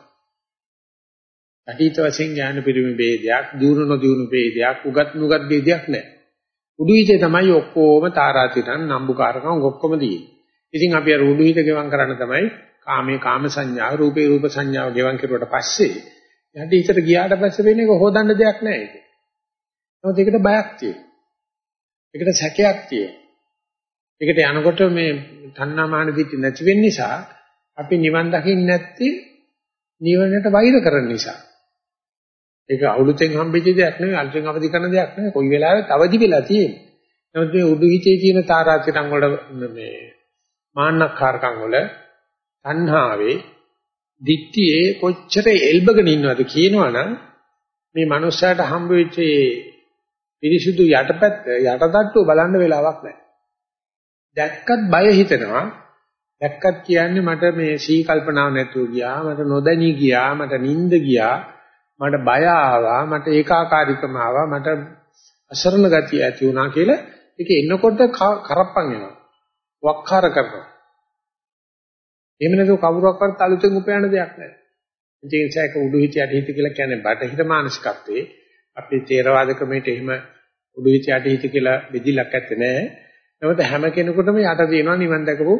යටිහිත වශයෙන් ඥාන පිරිමි ભેදයක්, දියුණු නොදියුණු ભેදයක්, උගත් නුගත් ભેදයක් නැහැ. උඩුහිතේ තමයි ඔක්කොම තාරාතිරන් නම්බුකාරකම් ඔක්කොම තියෙන්නේ. ඉතින් අපි අර උඩුහිත ගෙවම් කරන්න තමයි කාමයේ කාම සංඥා, රූපේ රූප සංඥාව ගෙවම් කරුවට පස්සේ යටිහිතට ගියාට පස්සේ වෙන්නේ කොහොදන්න දෙයක් නැහැ ඒක. නමුත් ඒකට බයක් තියෙනවා. ඒකට සැකයක් තියෙනවා. ඒකට යනකොට මේ තණ්හා මාන දිටි නැති වෙන්න නිසා අපි නිවන් දකින්නේ නැත්තේ නිවනට වෛර කරන නිසා. ඒක අවුලුතෙන් හම්බෙච්ච දෙයක් නෙවෙයි අලුතෙන් අවදි කරන දෙයක් නෙවෙයි කොයි වෙලාවෙත් අවදි වෙලා තියෙන්නේ. නමුත් මේ උඩු හිතේ තියෙන තාරාතිරම් වල මේ මාන්නකාරකම් වල තණ්හාවේ දික්තියේ කොච්චර එල්බගෙන ඉන්නවද කියනවනම් මේ මනුස්සයාට හම්බ වෙච්ච පිරිසුදු යටපැත්ත යටටට්ටුව බලන්න වෙලාවක් නැහැ. දැක්කත් බය හිතෙනවා. දැක්කත් කියන්නේ මට මේ සී කල්පනාව නැතුව ගියා, මට නොදැනී ගියා, මට නිින්ද ගියා, මට බය ආවා, මට ඒකාකාරීකම ආවා, මට අසරණ ගතිය ඇති වුණා කියලා ඒක එනකොට කරප්පන් වෙනවා. වක්කාර කරනවා. එහෙම නැතුව කවුරක්වත් අලුතෙන් උපයන දෙයක් නැහැ. ඒ නිසා ඒක උඩු හිත යටි හිත කියලා කියන්නේ බටහිර මානසිකත්වයේ අපේ තේරවාද ක්‍රමයට එහෙම උඩු හිත යටි හිත කියලා බෙදිලක් ඇත්තේ නැහැ. නමුත් හැම කෙනෙකුටම යට තියෙනවා නිවන් දැකපු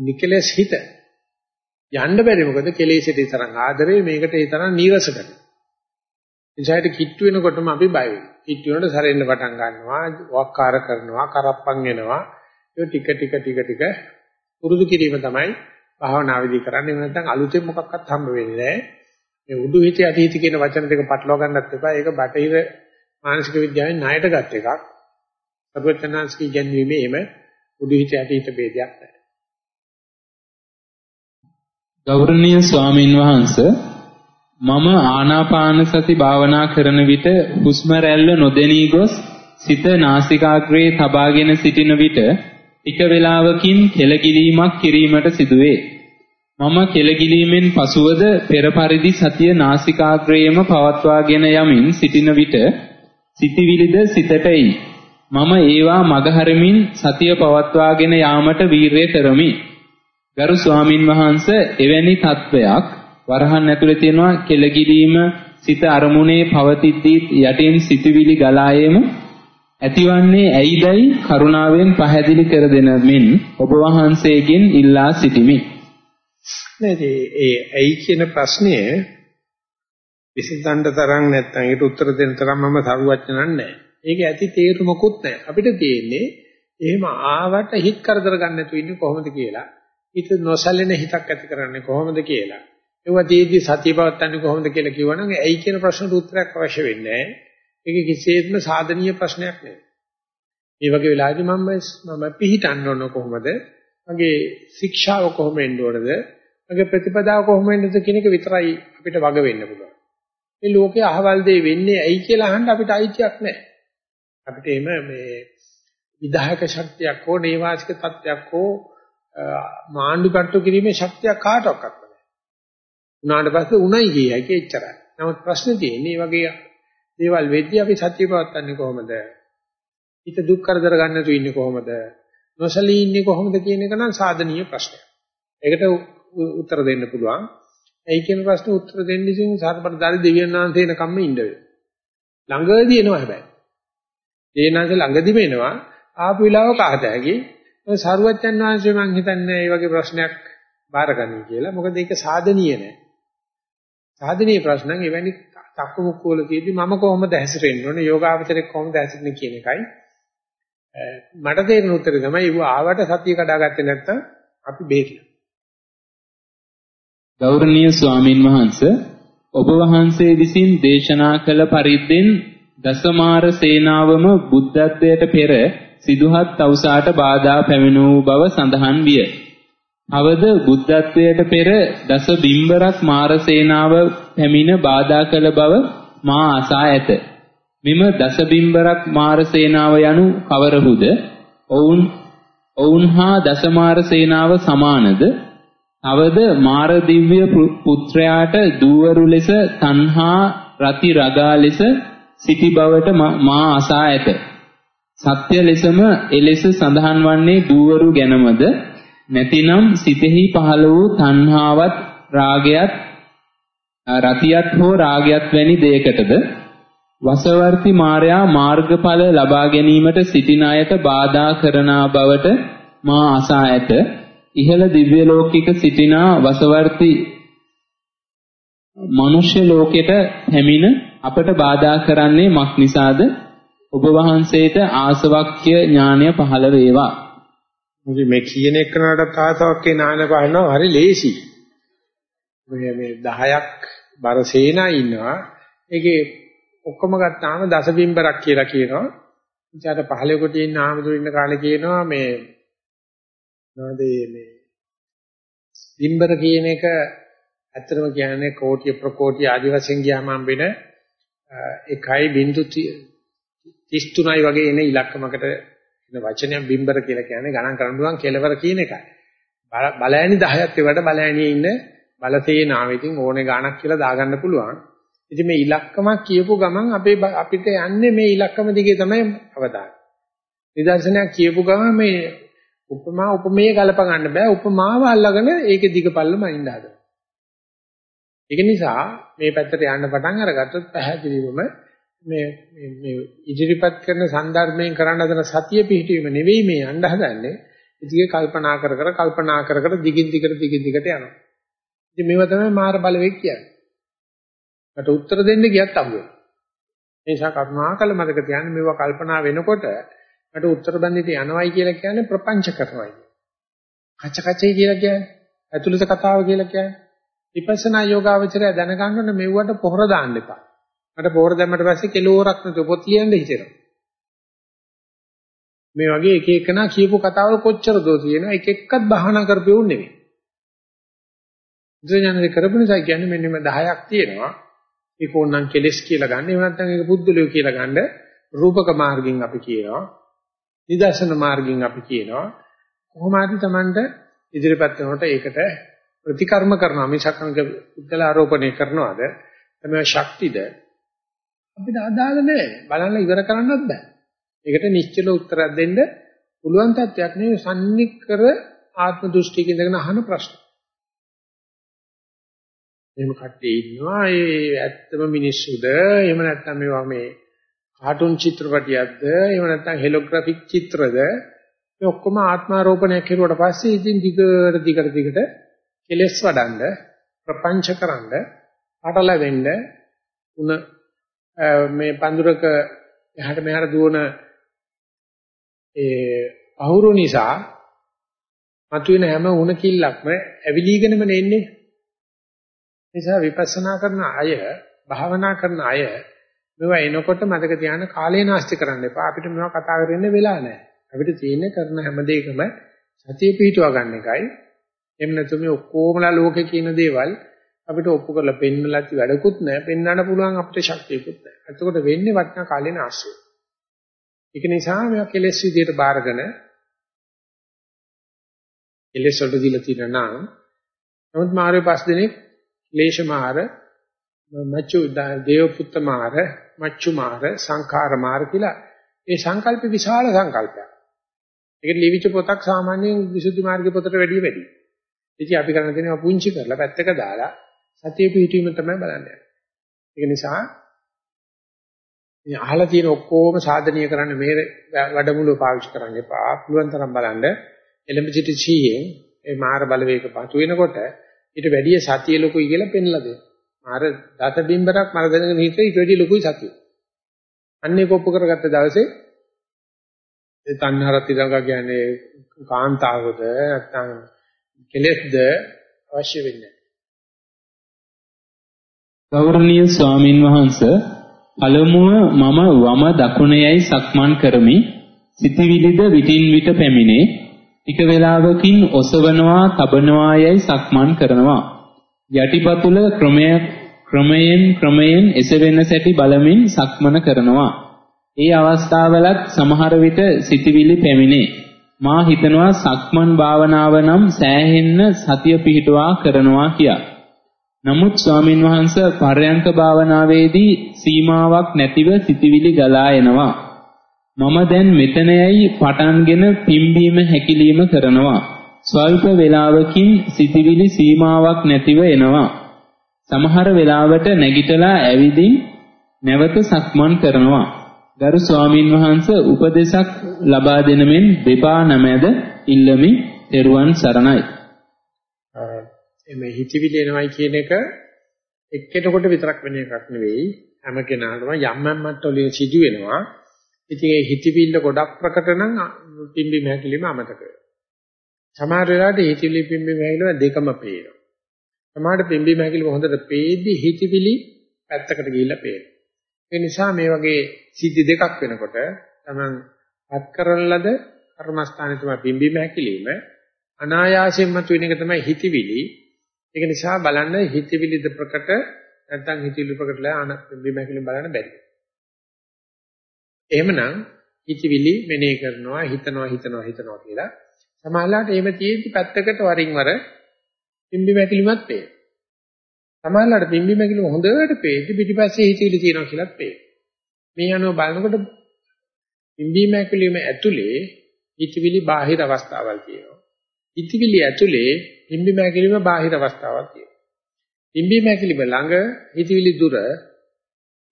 නිකලස් හිත. යන්න බැරි මොකද කෙලෙසට තරම් ආදරේ මේකට ඒ තරම් නීරස කරනවා. එනිසාට කිට්ටු වෙනකොටම අපි බය වෙනවා. කිට්ටු වෙනකොට සැරෙන්න පටන් ගන්නවා, වක්කාර කරනවා, කරප්පන් වෙනවා. ඒක ටික ටික ටික ටික පුරුදු කිරීම තමයි භාවනාවේදී කරන්නේ. නැත්නම් අලුතෙන් මොකක්වත් හම්බ වෙන්නේ නැහැ. මේ උඩු හිතේ අටි හිත කියන වචන දෙක පටලවා ගන්නත් එපා. ඒක බටහිර මානසික විද්‍යාවෙන් ණයට ගත් එකක්. සර්වඥාන්ස්කී ඉගැන්වීමේ එම උඩු හිත අටි හිත ભેදයක් නැහැ. ගෞරවනීය ස්වාමින් වහන්සේ මම ආනාපාන සති භාවනා කරන විට හුස්ම රැල්ල නොදෙනී ගොස් සිත නාසිකාග්‍රේ තබාගෙන සිටින විට ටික වේලාවකින් කෙලගිරීමක් කිරීමට සිදුවේ. මම කෙලගිරීමෙන් පසුවද පෙර පරිදි සතිය නාසිකාග්‍රේයම පවත්වාගෙන යමින් සිටින විට සිටිවිලිද සිතට එයි. මම ඒවා මගහරමින් සතිය පවත්වාගෙන යාමට වීරය කරමි. ගරු ස්වාමින් වහන්සේ එවැනි තත්වයක් වරහන් ඇතුලේ තියෙනවා කෙලගිරීම සිත අරමුණේ පවතිද්දී යටින් සිටිවිලි ගලායේම ඇතිවන්නේ ඇයිදයි කරුණාවෙන් පැහැදිලි කර දෙන මෙන් ඔබ වහන්සේගෙන් ඉල්ලා සිටිමි. නේද ඒ ඇයි කියන ප්‍රශ්නය විසඳන්න තරම් නැත්නම් ඒකට උත්තර දෙන්න තරම් මම සරුවචනක් නැහැ. ඒක ඇති තේරුමකුත් නැහැ. අපිට තියෙන්නේ එහෙම ආවට හිත කරදර ගන්න නැතුව ඉන්නේ කොහොමද කියලා. හිත නොසැලෙන හිතක් ඇති කරන්නේ කොහොමද කියලා. ඒවා තීදී සතිය පවත්න්නේ කොහොමද කියලා කිව්වනම් ඇයි කියන ප්‍රශ්නට උත්තරයක් අවශ්‍ය වෙන්නේ නැහැ. ඒක කිසිසේත්ම සාධනීය ප්‍රශ්නයක් නෙවෙයි. මේ වගේ වෙලාවදී මම මම පිළිහිටන්න ඕන කොහොමද? මගේ ශික්ෂාව කොහොම වෙන්න ඕනද? මගේ ප්‍රතිපදාව කොහොම වෙන්නද කියන එක විතරයි අපිට වග වෙන්න පුළුවන්. මේ ලෝකේ අහවල් දෙය වෙන්නේ ඇයි කියලා අහන්න අපිට අයිතියක් නැහැ. අපිට එහෙම මේ විදායක ශක්තියක් හෝ නේවාසික තත්ත්වයක් හෝ මාණ්ඩු කට්ටු කිරීමේ ශක්තියක් කාටවත් නැහැ. උනාට පස්සේ උණයි කියයි එච්චරයි. නමුත් ප්‍රශ්නේ තියෙන්නේ මේ වගේ දේවල් වෙද්දී අපි සත්‍ය පවත්න්නේ කොහොමද? හිත දුක් කරදර ගන්න තු ඉන්නේ කොහොමද? නොසලී ඉන්නේ කොහොමද කියන එක නම් සාධනීය ප්‍රශ්නයක්. ඒකට උත්තර දෙන්න පුළුවන්. ඒ කියන ප්‍රශ්නේ උත්තර දෙන්න ඉතින් සාරපඩදාරි දෙවියන් වහන්සේ එනකම්ම ඉන්න වෙනවා. ළඟදී එනවා හැබැයි. දේනාංශ ළඟදිම එනවා ආපු වෙලාවක අහතැකි. සාරුවච්චන් වහන්සේ මං හිතන්නේ මේ වගේ ප්‍රශ්නයක් බාරගනී කියලා. මොකද ඒක සාධනීය නෑ. සාධනීය ප්‍රශ්න එවැනි තක්කු මුක්ක වල තියෙදි මම කොහොමද හැසිරෙන්න ඕනේ යෝගාවචරේ කොහොමද හැසිරෙන්නේ කියන එකයි මට තේරෙන උත්තරේ තමයි ඒව ආවට සතිය කඩාගත්තේ නැත්තම් අපි බේරිලා ගෞරවනීය ස්වාමින් වහන්සේ ඔබ වහන්සේ විසින් දේශනා කළ පරිද්දෙන් දසමාර සේනාවම බුද්ධත්වයට පෙර සිදුහත් තවුසාට බාධා පැමිණ වූ බව සඳහන් විය. අවද බුද්ධත්වයට පෙර දස බිම්බරක් මාර සේනාව පැමිණ බාධා කළ බව මා අසා ඇත. මෙම දස බිම්බරක් මාර සේනාව යනු කවරහුද? ඔවුන් ඔවුන් හා දසමාර සේනාව සමානද? අවද මාර දිව්‍ය පුත්‍රයාට දූවරු ලෙස තණ්හා රති රගා ලෙස සිටි බවට මා අසා ඇත. සත්‍ය ලෙසම එලෙස සඳහන් වන්නේ දූවරු ගැනමද නැතිනම් සිතෙහි පහළ වූ තණ්හාවත් රාගයත් රතියත් හෝ රාගයත් වැනි දෙයකටද වසවර්ති මාර්යා මාර්ගඵල ලබා ගැනීමට සිටින අයට බාධා කරන බවට මා අසා ඇත. ඉහළ දිව්‍ය ලෝකික සිටින වසවර්ති මනුෂ්‍ය ලෝකෙට හැමින අපට බාධා කරන්නේ මක් නිසාද? ඔබ වහන්සේට ආසවක්්‍ය ඥානය පහළ වේවා. මොකද මේ කියන එකනට තාසවක්්‍ය ඥානය පහළනවා හරි ලේසි. මේ මේ 10ක් බර සේනා ඉන්නවා. ඒකේ ඔක්කොම ගත්තාම දසබිම්බරක් කියලා කියනවා. ඉතින් පහලේ කොට ඉන්න ආමතුරු ඉන්න කාලේ කියනවා මේ මොනවද මේ බිම්බර කියන එක ඇත්තටම කියන්නේ කෝටි ප්‍රකෝටි ආදි වශයෙන් ගියාම හම්බෙන 1.33යි වගේ එන ඉලක්කමකට එන වචනයක් බිම්බර කියලා කියන්නේ ගණන් කරන්න පුළුවන් කෙලවර කියන එකයි. බලෑණි 10ක් ඒවට බලෑණියේ ඉන්න බලතේනාවෙකින් ඕනේ ගාණක් කියලා දාගන්න පුළුවන්. ඉතින් මේ ඉලක්කමක් කියපු ගමන් අපේ අපිට යන්නේ මේ ඉලක්කම දිගේ තමයි අවධානය. නිදර්ශනයක් කියපු ගමන් මේ උපමා උපමේය ගලප ගන්න බෑ. උපමාව අල්ලගෙන ඒකේ දිගපල්ලම අයින්ද හදනවා. ඒක නිසා මේ පැත්තට යන්න පටන් අරගත්තොත් පැහැදිලිවම මේ මේ ඉදිරිපත් කරන සන්දර්භයෙන් කරන්න හදන සතිය පිහිටීම නෙවෙයි මේ යන්න හදන්නේ. ඉතිගේ කල්පනා කර කර කල්පනා කර කර දිගින් දිගට දිගින් දිගට යනවා. ඉතින් මේවා තමයි මාර බලවේග කියන්නේ. මට උත්තර දෙන්න ගියත් අහුවෙනවා. ඒ නිසා කරුණාකර මතක තියාගන්න මේවා කල්පනා වෙනකොට මට උත්තර බන්දිට යනවයි කියලා කියන්නේ ප්‍රපංච කරනවයි. කච කචේ කියලා කියන්නේ ඇතුළත කතාව කියලා කියන්නේ. විපස්සනා යෝගාවචරය දැනගන්න ඕනේ මෙව්වට පොහොර දාන්න එපා. මට පොහොර දැම්මට පස්සේ කෙලෝරක් නැතුව පොත් ලියන්න හිතෙනවා. මේ වගේ එක එකනා කියපු කතාවල කොච්චර දෝ තියෙනවා එක එක්කත් බහනා කරපෙවුන් නෙමෙයි. බුදුජානක කරපු නිසා කියන්නේ මෙන්න මේ 10ක් තියෙනවා. ඒක ඕනනම් කෙලස් කියලා ගන්න. එහෙම නැත්නම් ඒක පුද්දලිය කියලා ගන්න. රූපක මාර්ගයෙන් අපි කියනවා. නිදර්ශන මාර්ගයෙන් අපි කියනවා. කොහොම හරි Tamanට ඉදිරිපත් වෙනකොට ඒකට ප්‍රතිකර්ම කරනවා. මිසක් අංග පුද්දල ආරෝපණය කරනවාද? තමයි ශක්තිද? අපිට අදාළ නැහැ. බලන්න ඉවර කරන්නත් බෑ. ඒකට නිශ්චල උත්තරයක් දෙන්න පුළුවන් තත්ත්වයක් නෙවෙයි සම්නික්කර ආත්ම දෘෂ්ටියක ඉඳගෙන අහන ප්‍රශ්න. එහෙම කට්ටිය ඉන්නවා ඒ ඇත්තම මිනිස්සුද එහෙම නැත්නම් මේවා මේ කාටුන් චිත්‍රපටියක්ද එහෙම නැත්නම් හෙලෝග්‍රැෆික් චිත්‍රද මේ ඔක්කොම ආත්මාරෝපණයක් කෙරුවට පස්සේ ඉතින් දිගට දිගට දිගට කෙලස් වඩන්න ප්‍රපංචකරනද අටලවෙන්න උන මේ පඳුරක එහාට මෙහාට දුවන ඒ අහුරු නිසා මතුවෙන හැම උණ කිල්ලක්ම ඇවිලීගෙනම නෙන්නේ නිසා විපස්සනා කරන අය, භාවනා කරන අය මේවා එනකොට මතක තියාගන්න කාලේ නාස්ති කරන්න එපා. අපිට මේවා කතා කරන්න වෙලා නැහැ. අපිට තියෙන්නේ කරන හැම දෙයකම සතිය පිහිටුවා ගන්න එකයි. එහෙම නැතු මේ ඔක්කොමලා ලෝකේ කියන දේවල් අපිට ඔප්පු කරලා පෙන්නලා ති වැඩකුත් නැහැ. පෙන්වන්න පුළුවන් අපිට ශක්තියකුත් නැහැ. එතකොට වෙන්නේ වටනා කාලේ නාස්තිය. ඒක නිසා මේවා කෙලෙස් විදියට බාරගෙන කෙලෙස් වලට දීලා තියෙන නම් නමුත් මාර්ය පස් දිනක් ක්ලේශ මාර මච්චු දේව පුත්ත මාර මච්චු මාර සංඛාර මාර කියලා ඒ සංකල්ප විශාල සංකල්පයක්. ඒක ලිවිච්ච පොතක් සාමාන්‍යයෙන් විසුද්ධි මාර්ගයේ පොතට වැඩිය වැඩි. ඉතින් අපි කරන්න තියෙනවා පුංචි කරලා පැත්තක දාලා සතිය පිහිටීම තමයි බලන්නේ. ඒක නිසා මේ අහලා තියෙන ඔක්කොම සාධනීය කරන්න මේ වැඩමුළුව පාවිච්චි කරන්න එපා. පුළුවන් තරම් බලන්න එලෙම්බ සිටි සීයෙන් ඒ මාර බලවේග පතු වෙනකොට ඊට වැඩිය සතිය ලොකුයි කියලා පෙන්ලා දෙනවා. අර දත බිම්බරක් මර දැනගෙන හිටිය ඊට වැඩිය ලොකුයි සතිය. අන්නේ කොප්පු කරගත්ත දවසේ ඒ තණ්හාරත් ඊළඟ කියන්නේ කාන්තාවද නැත්නම් කෙලෙස්ද අවශ්‍ය වෙන්නේ ගෞරවනීය ස්වාමින් වහන්සේ පළමුව මම වම දකුණේයි සක්මන් කරමි සිතවිලිද විටින් විට පැමිණේ ටික වේලාවකින් ඔසවනවා, තබනවා යයි සක්මන් කරනවා. යටිපතුල ක්‍රමයක් ක්‍රමයෙන් ක්‍රමයෙන් එසවෙන සැටි බලමින් සක්මන කරනවා. ඒ අවස්ථාවලත් සමහර විට සිතවිලි පැමිණේ. මා හිතනවා සක්මන් භාවනාව නම් සෑහෙන්න සතිය පිහිටුවා කරනවා කියා. නමුත් ස්වාමින් වහන්සේ පරයන්ක භාවනාවේදී සීමාවක් නැතිව සිතවිලි ගලා එනවා. මම දැන් මෙතනයයි පටන්ගෙන පිම්බීම හැකිලිම කරනවා. ස්වල්ප වේලාවකින් සිතිවිලි සීමාවක් නැතිව එනවා. සමහර වෙලාවට නැගිටලා ඇවිදින් නැවත සක්මන් කරනවා. ගරු ස්වාමින් වහන්සේ උපදේශක් ලබා දෙන මෙන් දෙපා නමැද ඉල්ලමි දරුවන් සරණයි. මේ හිතවිලි එනවයි කියන එක එක්කෙනෙකුට විතරක් වෙන එකක් නෙවෙයි හැම කෙනාටම යම් යම් මට්ටවලින් සිදු වෙනවා. ඉතින් ඒ හිතවිල්ල ගොඩක් ප්‍රකට නම් පිම්බි මහැකිලිම අමතක වෙනවා. සමහර වෙලාවට හිතවිලි පිම්බි මහැකිලිම දෙකම පේනවා. සමහරට පිම්බි මහැකිලිම හොඳට පේද්දි හිතවිලි පැත්තකට ගිහිල්ලා පේනවා. ඒ නිසා මේ වගේ සිද්ධි දෙකක් වෙනකොට තමන් පත් කරන ලද කර්මස්ථානේ තමයි පිම්බි මහැකිලිම අනායාසයෙන්ම තුන එක තමයි හිතවිලි. ඒක නිසා බලන්න හිතවිලිද ප්‍රකට නැත්නම් හිතවිලි ප්‍රකටලා අන පිම්බි මහැකිලිම බලන්න බැරි. එහෙමනම් හිතවිලි මෙනෙහි කරනවා හිතනවා හිතනවා හිතනවා කියලා සමහරවිට එහෙම තියෙද්දි පැත්තකට වරින් වර පිම්බි මැකිලිමත් පේන. සමහරවිට පිම්බි මැකිලිම හොඳට පේද්දි පිටිපස්සේ හිතවිලි තියෙනවා කියලාත් පේන. මේ අනුව බලනකොට පිම්බි මැකිලිම ඇතුලේ හිතවිලි බාහිර අවස්ථාවල් තියෙනවා. හිතවිලි ඇතුලේ පිම්බි මැකිලිම බාහිර අවස්ථාවක් තියෙනවා. පිම්බි මැකිලිම ළඟ හිතවිලි දුර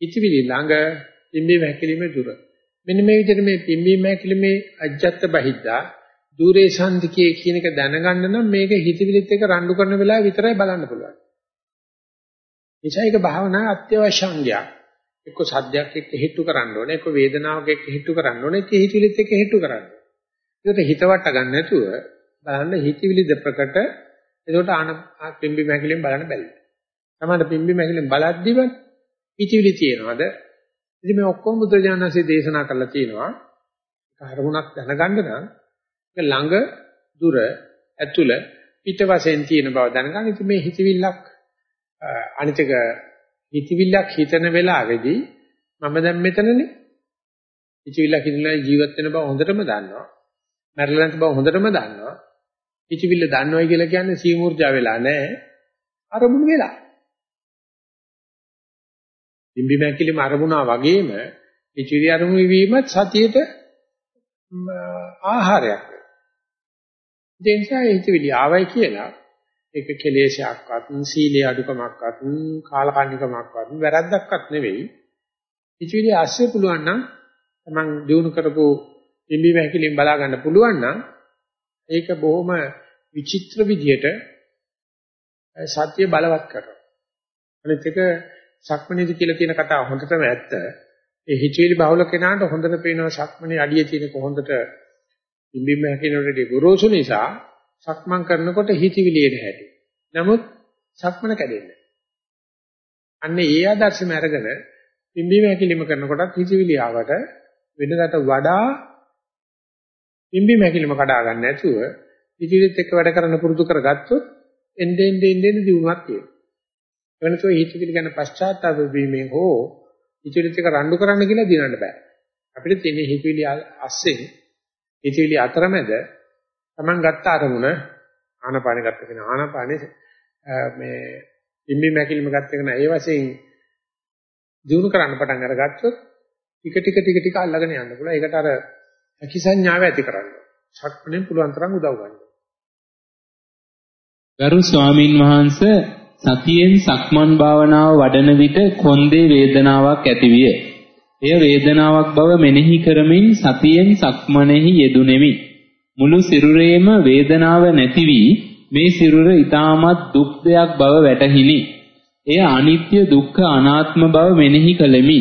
හිතවිලි ළඟ පිම්බි මැකිලිම දුර මෙන්න මේ විදිහට මේ පිම්බීම හැකිලිමේ අජ්ජත් බහිද්දා දුරේ සම්දිකේ කියන එක දැනගන්න නම් මේක හිතවිලිත් එක්ක රණ්ඩු කරන වෙලාව විතරයි බලන්න පුළුවන්. නිසා ඒක භාවනා අත්‍යවශ්‍ය අංගයක්. එක්ක සද්දයක් එක්ක හිටු කරන්න ඕනේ, එක්ක වේදනාවක් එක්ක හිටු කරන්න ඕනේ, එක්ක හිතවිලිත් එක්ක හිටු කරන්න ඕනේ. ඒකට හිතවට ගන්න නැතුව බලන්න හිතවිලි දෙපකට එතකොට ආන පිම්බි මහැකිලෙන් බලන්න බැහැ. තමයි පිම්බි මහැකිලෙන් බලද්දිම හිතවිලි තියෙනවද? ඉතින් මේ ඔක්කොම බුදුරජාණන්සේ දේශනා කරලා තියෙනවා. අරමුණක් දැනගන්න නම් ළඟ දුර ඇතුළ පිට වශයෙන් තියෙන බව දැනගන්න. ඉතින් මේ හිතවිල්ලක් අනිතක හිතවිල්ලක් හිතන වෙලාවේදී මම දැන් මෙතනනේ. හිතවිල්ලක් හිතලා ජීවත් වෙන බව හොඳටම දන්නවා. මැරෙලා නැති බව හොඳටම දන්නවා. හිතවිල්ල දන්නවයි කියලා කියන්නේ සීමුර්ජා වෙලා නැහැ. අරමුණු වෙලා. බිම්බි මැකිලිම අරමුණා වගේම හිතවිලි අරමුණු වීමත් සතියේට ආහාරයක්. ඒ නිසා හිතවිලි ආවයි කියලා ඒක කෙලේශයක්වත් සීලේ අඩුකමක්වත් කාලකන්නිකමක්වත් වැරද්දක්වත් නෙවෙයි. හිතවිලි ආශ්‍රය පුළුවන් නම් තමන් දිනු කරපු බිම්බි මැකිලින් බලා ගන්න පුළුවන් නම් ඒක බොහොම විචිත්‍ර විදියට සත්‍ය බලවත් කරනවා. අනිත් එක සක්මණේදි කියලා කියන කතාව හොඳටම ඇත්ත. ඒ හිතවිලි බහුල කෙනාට හොඳට පේනවා සක්මණේ අඩිය තියෙන කොහොඳට බිම්බිම හැකිනොටදී ගොරෝසු නිසා සක්මන් කරනකොට හිතවිලි එන හැටි. නමුත් සක්මන කැඩෙන්නේ අන්න ඒ ආදර්ශම අරගෙන බිම්බිම හැකිලිම කරනකොටත් හිතවිලි ආවට වෙනකට වඩා බිම්බිම හැකිලිම කඩා ගන්න නැතුව හිතවිලිත් එක්ක වැඩ කරන්න පුරුදු කරගත්තොත් එන්නේ එන්නේ එන්නේ දියුණුවක් තියෙනවා. එවනතෝ හිතවිලි ගැන පශ්චාත්තාප වීමෙන් හෝ හිතවිලිත් එක්ක රණ්ඩු කරන්න කියලා දිනන්න බෑ. අපිට තියෙන හිතවිලි අස්සෙන් හිතවිලි අතරමැද Taman ගත්ත අරමුණ ආනාපාන ගත්ත කෙනා ආනාපානේ මේ ඉම්බි මැකිලිම ගත්ත කෙනා ඒ වශයෙන් දිනු කරන්න පටන් අරගත්තොත් ටික ටික ටික ටික අල්ලගෙන යන්න පුළුවන්. ඒකට අර හැකි සංඥාව ඇති කරන්න. සක්මණෙන් පුළුවන් තරම් උදව් ගන්න. ගරු ස්වාමින් වහන්සේ සතියෙන් සක්මන් භාවනාව වඩන විට කොන්දේ වේදනාවක් ඇතිවිය. එය වේදනාවක් බව මෙනෙහි කරමින් සතියෙන් සක්මනෙහි යෙදුණෙමි. මුළු සිරුරේම වේදනාව නැති වී මේ සිරුර ඊටමත් දුක් දෙයක් බව වැටහිනි. එය අනිත්‍ය දුක්ඛ අනාත්ම බව මෙනෙහි කළෙමි.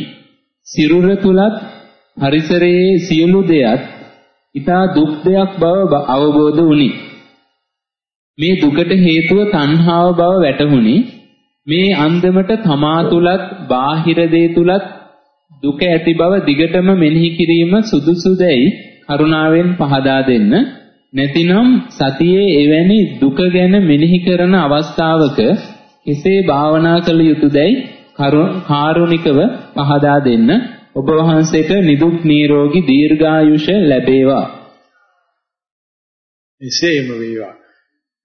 සිරුර තුලත් පරිසරයේ සියලු දෙයත් ඊටා දුක් දෙයක් බව අවබෝධ වුනි. මේ දුකට හේතුව තණ්හාව බව වැටහුණි. මේ අන්දමට තමා තුලත් බාහිර දේ තුලත් දුක ඇති බව දිගටම මෙනෙහි කිරීම සුදුසුදැයි කරුණාවෙන් පහදා දෙන්න. නැතිනම් සතියේ එවැනි දුක ගැන මෙනෙහි කරන අවස්ථාවක කෙසේ භාවනා කළ යුතුදැයි කාරුණිකව පහදා දෙන්න. ඔබ වහන්සේට නිදුක් නිරෝගී දීර්ඝායුෂ ලැබේවා. එසේම වේවා.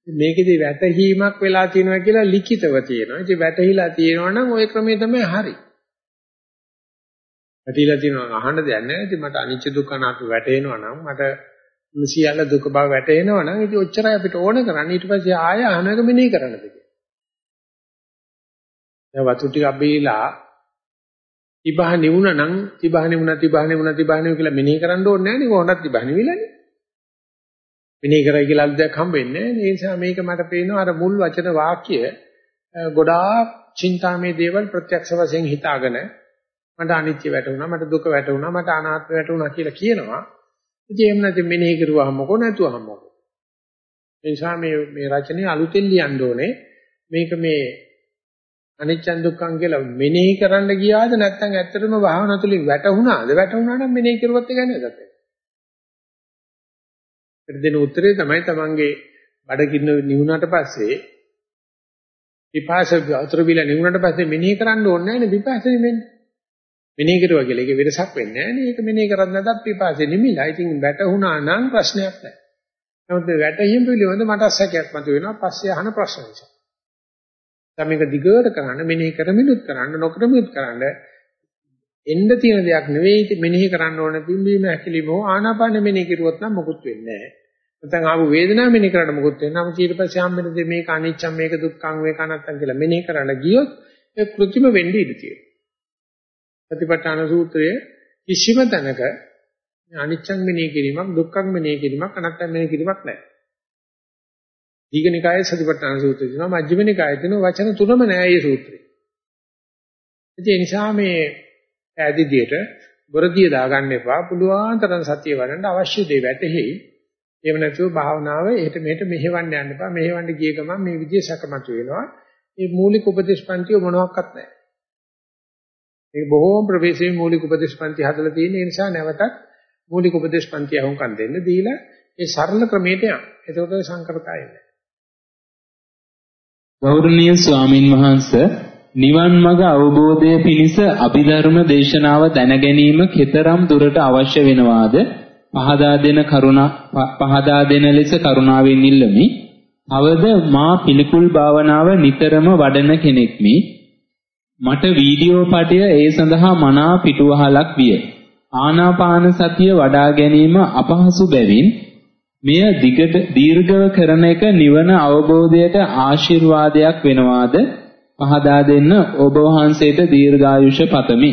මේකෙදි වැටහීමක් වෙලා තියෙනවා කියලා ලිඛිතව තියෙනවා. ඉතින් වැටහිලා තියෙනවා නම් ওই ක්‍රමය තමයි හරි. වැටිලා තියෙනවා අහන්න දෙයක් නැහැ. ඉතින් මට අනිච්ච දුක්ඛ අනාත්ම වැටේනවා නම් මට සියල්ල දුක බව වැටේනවා නම් ඉතින් ඔච්චරයි අපිට ඕන කරන්නේ. ඊට පස්සේ ආය අහනක මෙනෙහි කරන්න දෙක. දැන් වතු ටික අබීලා තිබහ නිවුණා නම් තිබහ නිවුණා තිබහ නිවුණා තිබහ නිවු කියලා මෙනෙහි කරන්න ඕනේ නැහැ නේ කොහොමද තිබහ නිවිලානේ. මෙනෙහි කරයි කියලා අල්දයක් හම්බෙන්නේ නැහැ. ඒ නිසා මේක මට පේනවා අර මුල් වචන වාක්‍ය ගොඩාක් චින්තාමේ දේවල් ප්‍රත්‍යක්ෂ වශයෙන් හිතාගෙන මට අනිත්‍ය වැටුණා මට දුක වැටුණා මට අනාත්ම වැටුණා කියලා කියනවා. ඉතින් එහෙම නැත්නම් මෙනෙහි කරුවාම මොකෝ නැතුවම මොකෝ. ඒ නිසා මේ මේ රචනය අලුතෙන් ලියන්න ඕනේ. මේක මේ අනිච්චන් දුක්ඛන් කියලා මෙනෙහි කරන්න ගියාද නැත්නම් ඇත්තටම භාවනා තුලින් වැටුණාද? වැටුණා නම් මෙනෙහි කරුවත් එක නේද? දෙන උත්තරේ තමයි තමන්ගේ බඩගින්න නිවුණාට පස්සේ විපාස අතර බිල නිවුණාට පස්සේ මෙනෙහි කරන්න ඕනේ නැහැ නේ විපාසෙ මෙන්නේ. මෙනෙහි කරුවා කියලා ඒක වෙනසක් වෙන්නේ නැහැ නේ. ඒක මෙනෙහි කරන්නේ නැත්නම් විපාසෙ නිමිලා. ඉතින් වැටුණා නම් ප්‍රශ්නයක් නැහැ. නමුත් වැටහිම් පිළිබඳ මට සැකයක් මතුවෙනවා පස්සේ අහන ප්‍රශ්න නිසා. දැන් මේක දිගට කරන්න මෙනෙහි කරමිනුත් කරන්න නොකරමිනුත් කරන්න එන්න තියෙන දෙයක් නෙවෙයි මෙනෙහි කරන්න ඕනේ පිම්බීම හැකිලිම හෝ ආනාපාන මෙනෙහි කරුවොත් නම් මොකුත් වෙන්නේ නැහැ. නැත්නම් ආපු වේදනාව මෙනෙහි කරන්න මොකුත් වෙන්නේ නැහැ. ඊට පස්සේ හම්බෙන දේ මේක අනිච්චම් මේක දුක්ඛං මේක අනත්තං කියලා මෙනෙහි කරන්න ගියොත් ඒ કૃත්‍රිම වෙන්න ඉඩ තියෙනවා. සතිපට්ඨාන සූත්‍රයේ කිසිම තැනක අනිච්චං මෙනෙහි කිරීමක් දුක්ඛං මෙනෙහි කිරීමක් අනත්තං මෙනෙහි කිරීමක් නැහැ. දීඝනිකායේ සතිපට්ඨාන සූත්‍රය තියෙනවා මජ්ක්‍ධිම නිකායේ තියෙන වචන තුනම නෑ මේ සූත්‍රේ. ඒ නිසා මේ ඈදිදියට බොරදිය දාගන්න එපා. පුළුවන් තරම් සතිය වඩන්න අවශ්‍ය දේ වැටෙහි. එහෙම නැතුව භාවනාව එහෙට මෙහෙට මෙහෙවන්න යන්න එපා. මෙහෙවන්න ගිය ගමන් මේ විදිය සැකමතු වෙනවා. මේ මූලික උපදේශ පන්තිය මොනවත් නැහැ. ඒක බොහෝම ප්‍රවේශයේ මූලික උපදේශ පන්ති හදලා තියෙන නිසා නැවතත් මූලික උපදේශ පන්ති අහුම්කම් දෙන්න දීලා ඒ සරල ක්‍රමයට යන්න. එතකොට සංකරතය එන්නේ. ගෞරවනීය ස්වාමින් වහන්සේ නිවන් මඟ අවබෝධය පිණිස අභිධර්ම දේශනාව දැන ගැනීම කෙතරම් දුරට අවශ්‍ය වෙනවාද පහදා දෙන කරුණා පහදා දෙන ලෙස කරුණාවෙන් ඉල්ලමි. අවද මා පිළිකුල් භාවනාව නිතරම වඩන කෙනෙක්මි. මට වීඩියෝ පටය ඒ සඳහා මනා පිටුවහලක් විය. ආනාපාන සතිය වඩා ගැනීම අපහසු බැවින් මෙය දිගට දීර්ඝව කරන එක නිවන අවබෝධයට ආශිර්වාදයක් වෙනවාද පහදා දෙන්න ඔබ වහන්සේට දීර්ඝායුෂ පතමි.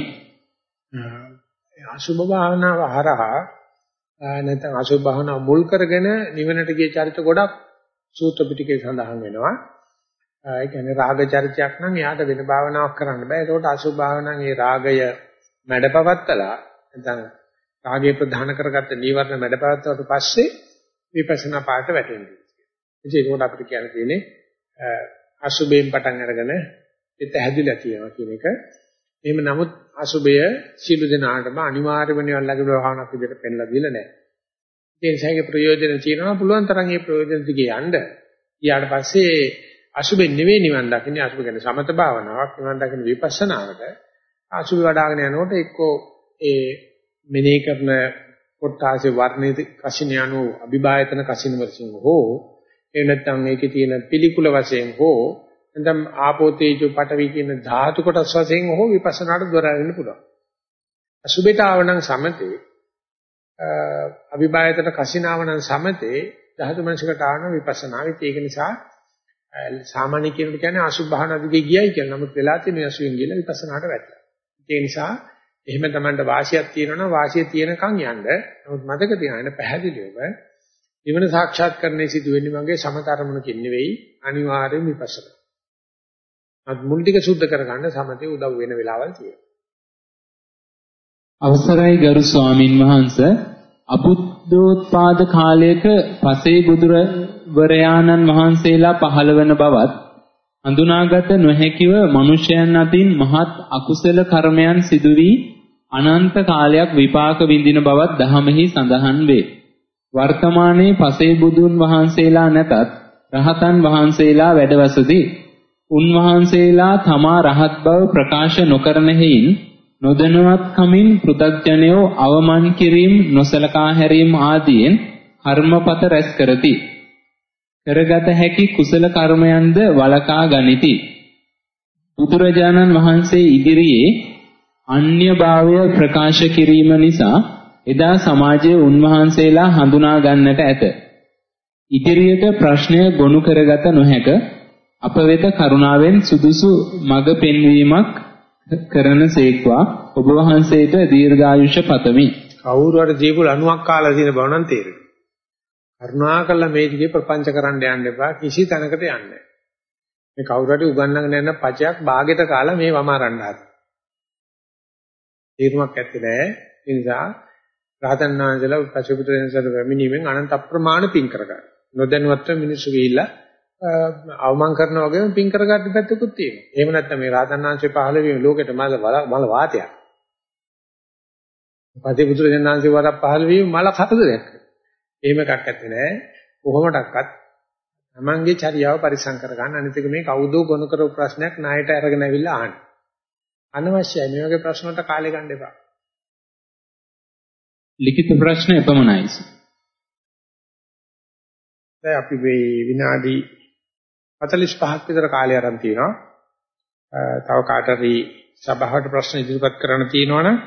අසුභ භාවනාව හරහා නැත්නම් අසුභ භාවනාව මුල් කරගෙන නිවනට ගිය චරිත ගොඩක් සූත්‍ර පිටකේ සඳහන් වෙනවා. ඒ කියන්නේ රාග චරිතයක් නම් එයාට වෙන භාවනාවක් කරන්න බෑ. ඒකට අසුභ භාවනාවෙන් ඒ රාගය මැඩපවත්තලා නැත්නම් රාගය ප්‍රධාන කරගත්ත නීවරණ මැඩපවත්තවට පස්සේ විපස්සනා පාට වැටෙන්නේ. ඉතින් ඒකට අපිට කියන්න තියෙන්නේ අසුබයෙන් පටන් අරගෙන හිත හැදිලා තියෙනවා කියන එක. එහෙම නමුත් අසුබය සිළු දෙනාටම අනිවාර්යම නිවන් ලැබෙන වහනක් විදිහට පෙන්ලා දීලා නැහැ. ඒ නිසා ඒකේ ප්‍රයෝජන තියෙනවා පුළුවන් තරම් ඒ ප්‍රයෝජන දිගේ යන්න. ඊට පස්සේ අසුබෙන් නෙවෙයි නිවන් දකින්නේ අසුබ කියන්නේ සමත භාවනාවක් නිවන් දකින්න විපස්සනාවට. අසුබ වඩ아가න යනකොට එක්කෝ ඒ මෙනෙහි කරන කොටාසේ වර්ණිත කසින යනු අභිභායතන කසින වලින් හෝ ඒ නැත්නම් මේකේ තියෙන පිළිකුල වශයෙන් හෝ නැත්නම් ආපෝ තේජෝ පඨවි කියන ධාතු කොටස් වශයෙන් හෝ විපස්සනාට දොර වෙන්න පුළුවන්. අසුබේට ආවනම් සමතේ අභිභායතන කසිනාවනම් සමතේ ධාතු මනසකට ආවන විපස්සනාවෙත් ඒක නිසා සාමාන්‍ය කෙනෙකුට කියන්නේ අසුභ භාවනා දිගේ ගියයි කියලා. නමුත් වෙලා තියෙන අසුභයෙන් ගිහලා විපස්සනාට වැටලා. ඒ නිසා එහෙම තමන්ට වාසියක් තියෙනවා වාසිය තියෙනකන් යන්න. නමුත් මතක තියාගන්න පැහැදිලිවම නිවන සාක්ෂාත් කරන්නේ සිදු වෙන්නේ මගේ සමතරමුණකින් නෙවෙයි අනිවාර්යයෙන් විපස්සනා. අත් මුල් ටික සුද්ධ කරගන්න සමතේ උදව් වෙන වෙලාවල් තියෙනවා. අවසරයි ගරු ස්වාමින් වහන්සේ අබුද්ධෝත්පාද කාලයක පසේ බුදුරවරයාණන් වහන්සේලා පහළ වන බවත් හඳුනාගත නොහැකිව මිනිසයන් අතින් මහත් අකුසල කර්මයන් සිදු වී අනන්ත කාලයක් විපාක විඳින බවත් දහමෙහි සඳහන් වේ. වර්තමානයේ පසේ බුදුන් වහන්සේලා නැතත් රහතන් වහන්සේලා වැඩවසති. උන්වහන්සේලා තමා රහත් බව ප්‍රකාශ නොකරන හේයින් නොදැනුවත් කමින් පෘථග්ජනයෝ අවමන් කිරීම නොසලකා හැරීම ආදීන් කර්මපත රැස් කරති. කරගත හැකි කුසල කර්මයන්ද වලකා ගනිති. බුදුරජාණන් වහන්සේ ඉදිරියේ අන්‍ය භාවය ප්‍රකාශ කිරීම නිසා එදා සමාජයේ උන්වහන්සේලා හඳුනා ගන්නට ඇත. ඉදිරියට ප්‍රශ්නය ගොනු කරගත නොහැක අප වෙත කරුණාවෙන් සුදුසු මඟ පෙන්වීමක් කරන සේක්වා ඔබ වහන්සේට දීර්ඝායුෂ පතමි. කවුරු හරි දීපු ලණුවක් කාලා තියෙන බව නම් තේරෙනවා. කරුණාකරලා මේ දිගේ ප්‍රපංච කරන්න යන්න එපා කිසි තැනකට යන්න. මේ කවුරු හරි උගන්වන්න යන පචයක් බාගෙට කාලා මේ වමාරන්න හරි. තීරුමක් ඇත්තේ නැහැ. ඒ නිසා රහතන් වහන්සේලා පසුපුත්‍රයන්සට පැමිණීමෙන් අනන්ත අප්‍රමාණ පින් කරගන්න. නොදැනුවත්ව මිනිස්සු ගිහිල්ලා අවමන් කරනා වගේම පින් කරගන්න පැත්තකුත් තියෙනවා. එහෙම නැත්නම් මේ රහතන් වහන්සේ පහළ වීම ලෝකෙට මල මල වාතයක්. පසුපුත්‍රයන් වහන්සේ වරක් පහළ වීම මල කටදයක්. එහෙම එකක් ඇත්තේ නැහැ. කොහොමඩක්වත් තමන්ගේ චර්යාව පරිසම් කරගන්න අනිත් එක මේ කවුදෝ ගොනු කරපු ප්‍රශ්නයක් ණයට අරගෙන ඇවිල්ලා අහන්න. අනවශ්‍යයි. මේ වගේ ප්‍රශ්න වලට කාලය ගන්න එපා. ලිඛිත ප්‍රශ්න එපමණයි. දැන් අපි මේ විනාඩි 45ක් විතර කාලය අරන් තිනවා. තව කාට හරි සභාවට ප්‍රශ්න ඉදිරිපත් කරන්න තියෙනවනම්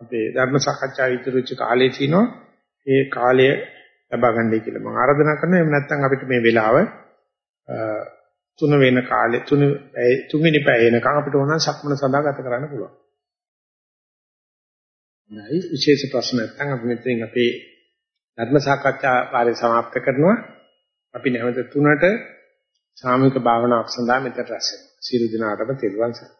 අපේ ධර්ම සාකච්ඡා ඉදිරිච්ච කාලේ තිනවා. ඒ කාලය ලබා ගන්නයි කියලා මම ආරාධනා කරනවා. එහෙම නැත්නම් අපිට මේ වෙලාව තුන වෙන කාලේ තුන තුන්වෙනි පැය එනකන් අපිට ඕන සක්මන සඳහා ගත කරන්න පුළුවන්. නයි විශේෂ ප්‍රශ්න නැත්නම් අපි මෙතනින් අපේ ධර්ම සාකච්ඡා වාරය સમાપ્ત කරනවා. අපි නැවත තුනට සාමූහික භාවනාවක් සඳහා මෙතන රැස් වෙනවා. සියලු දිනාටම තෙරුවන් සරණයි.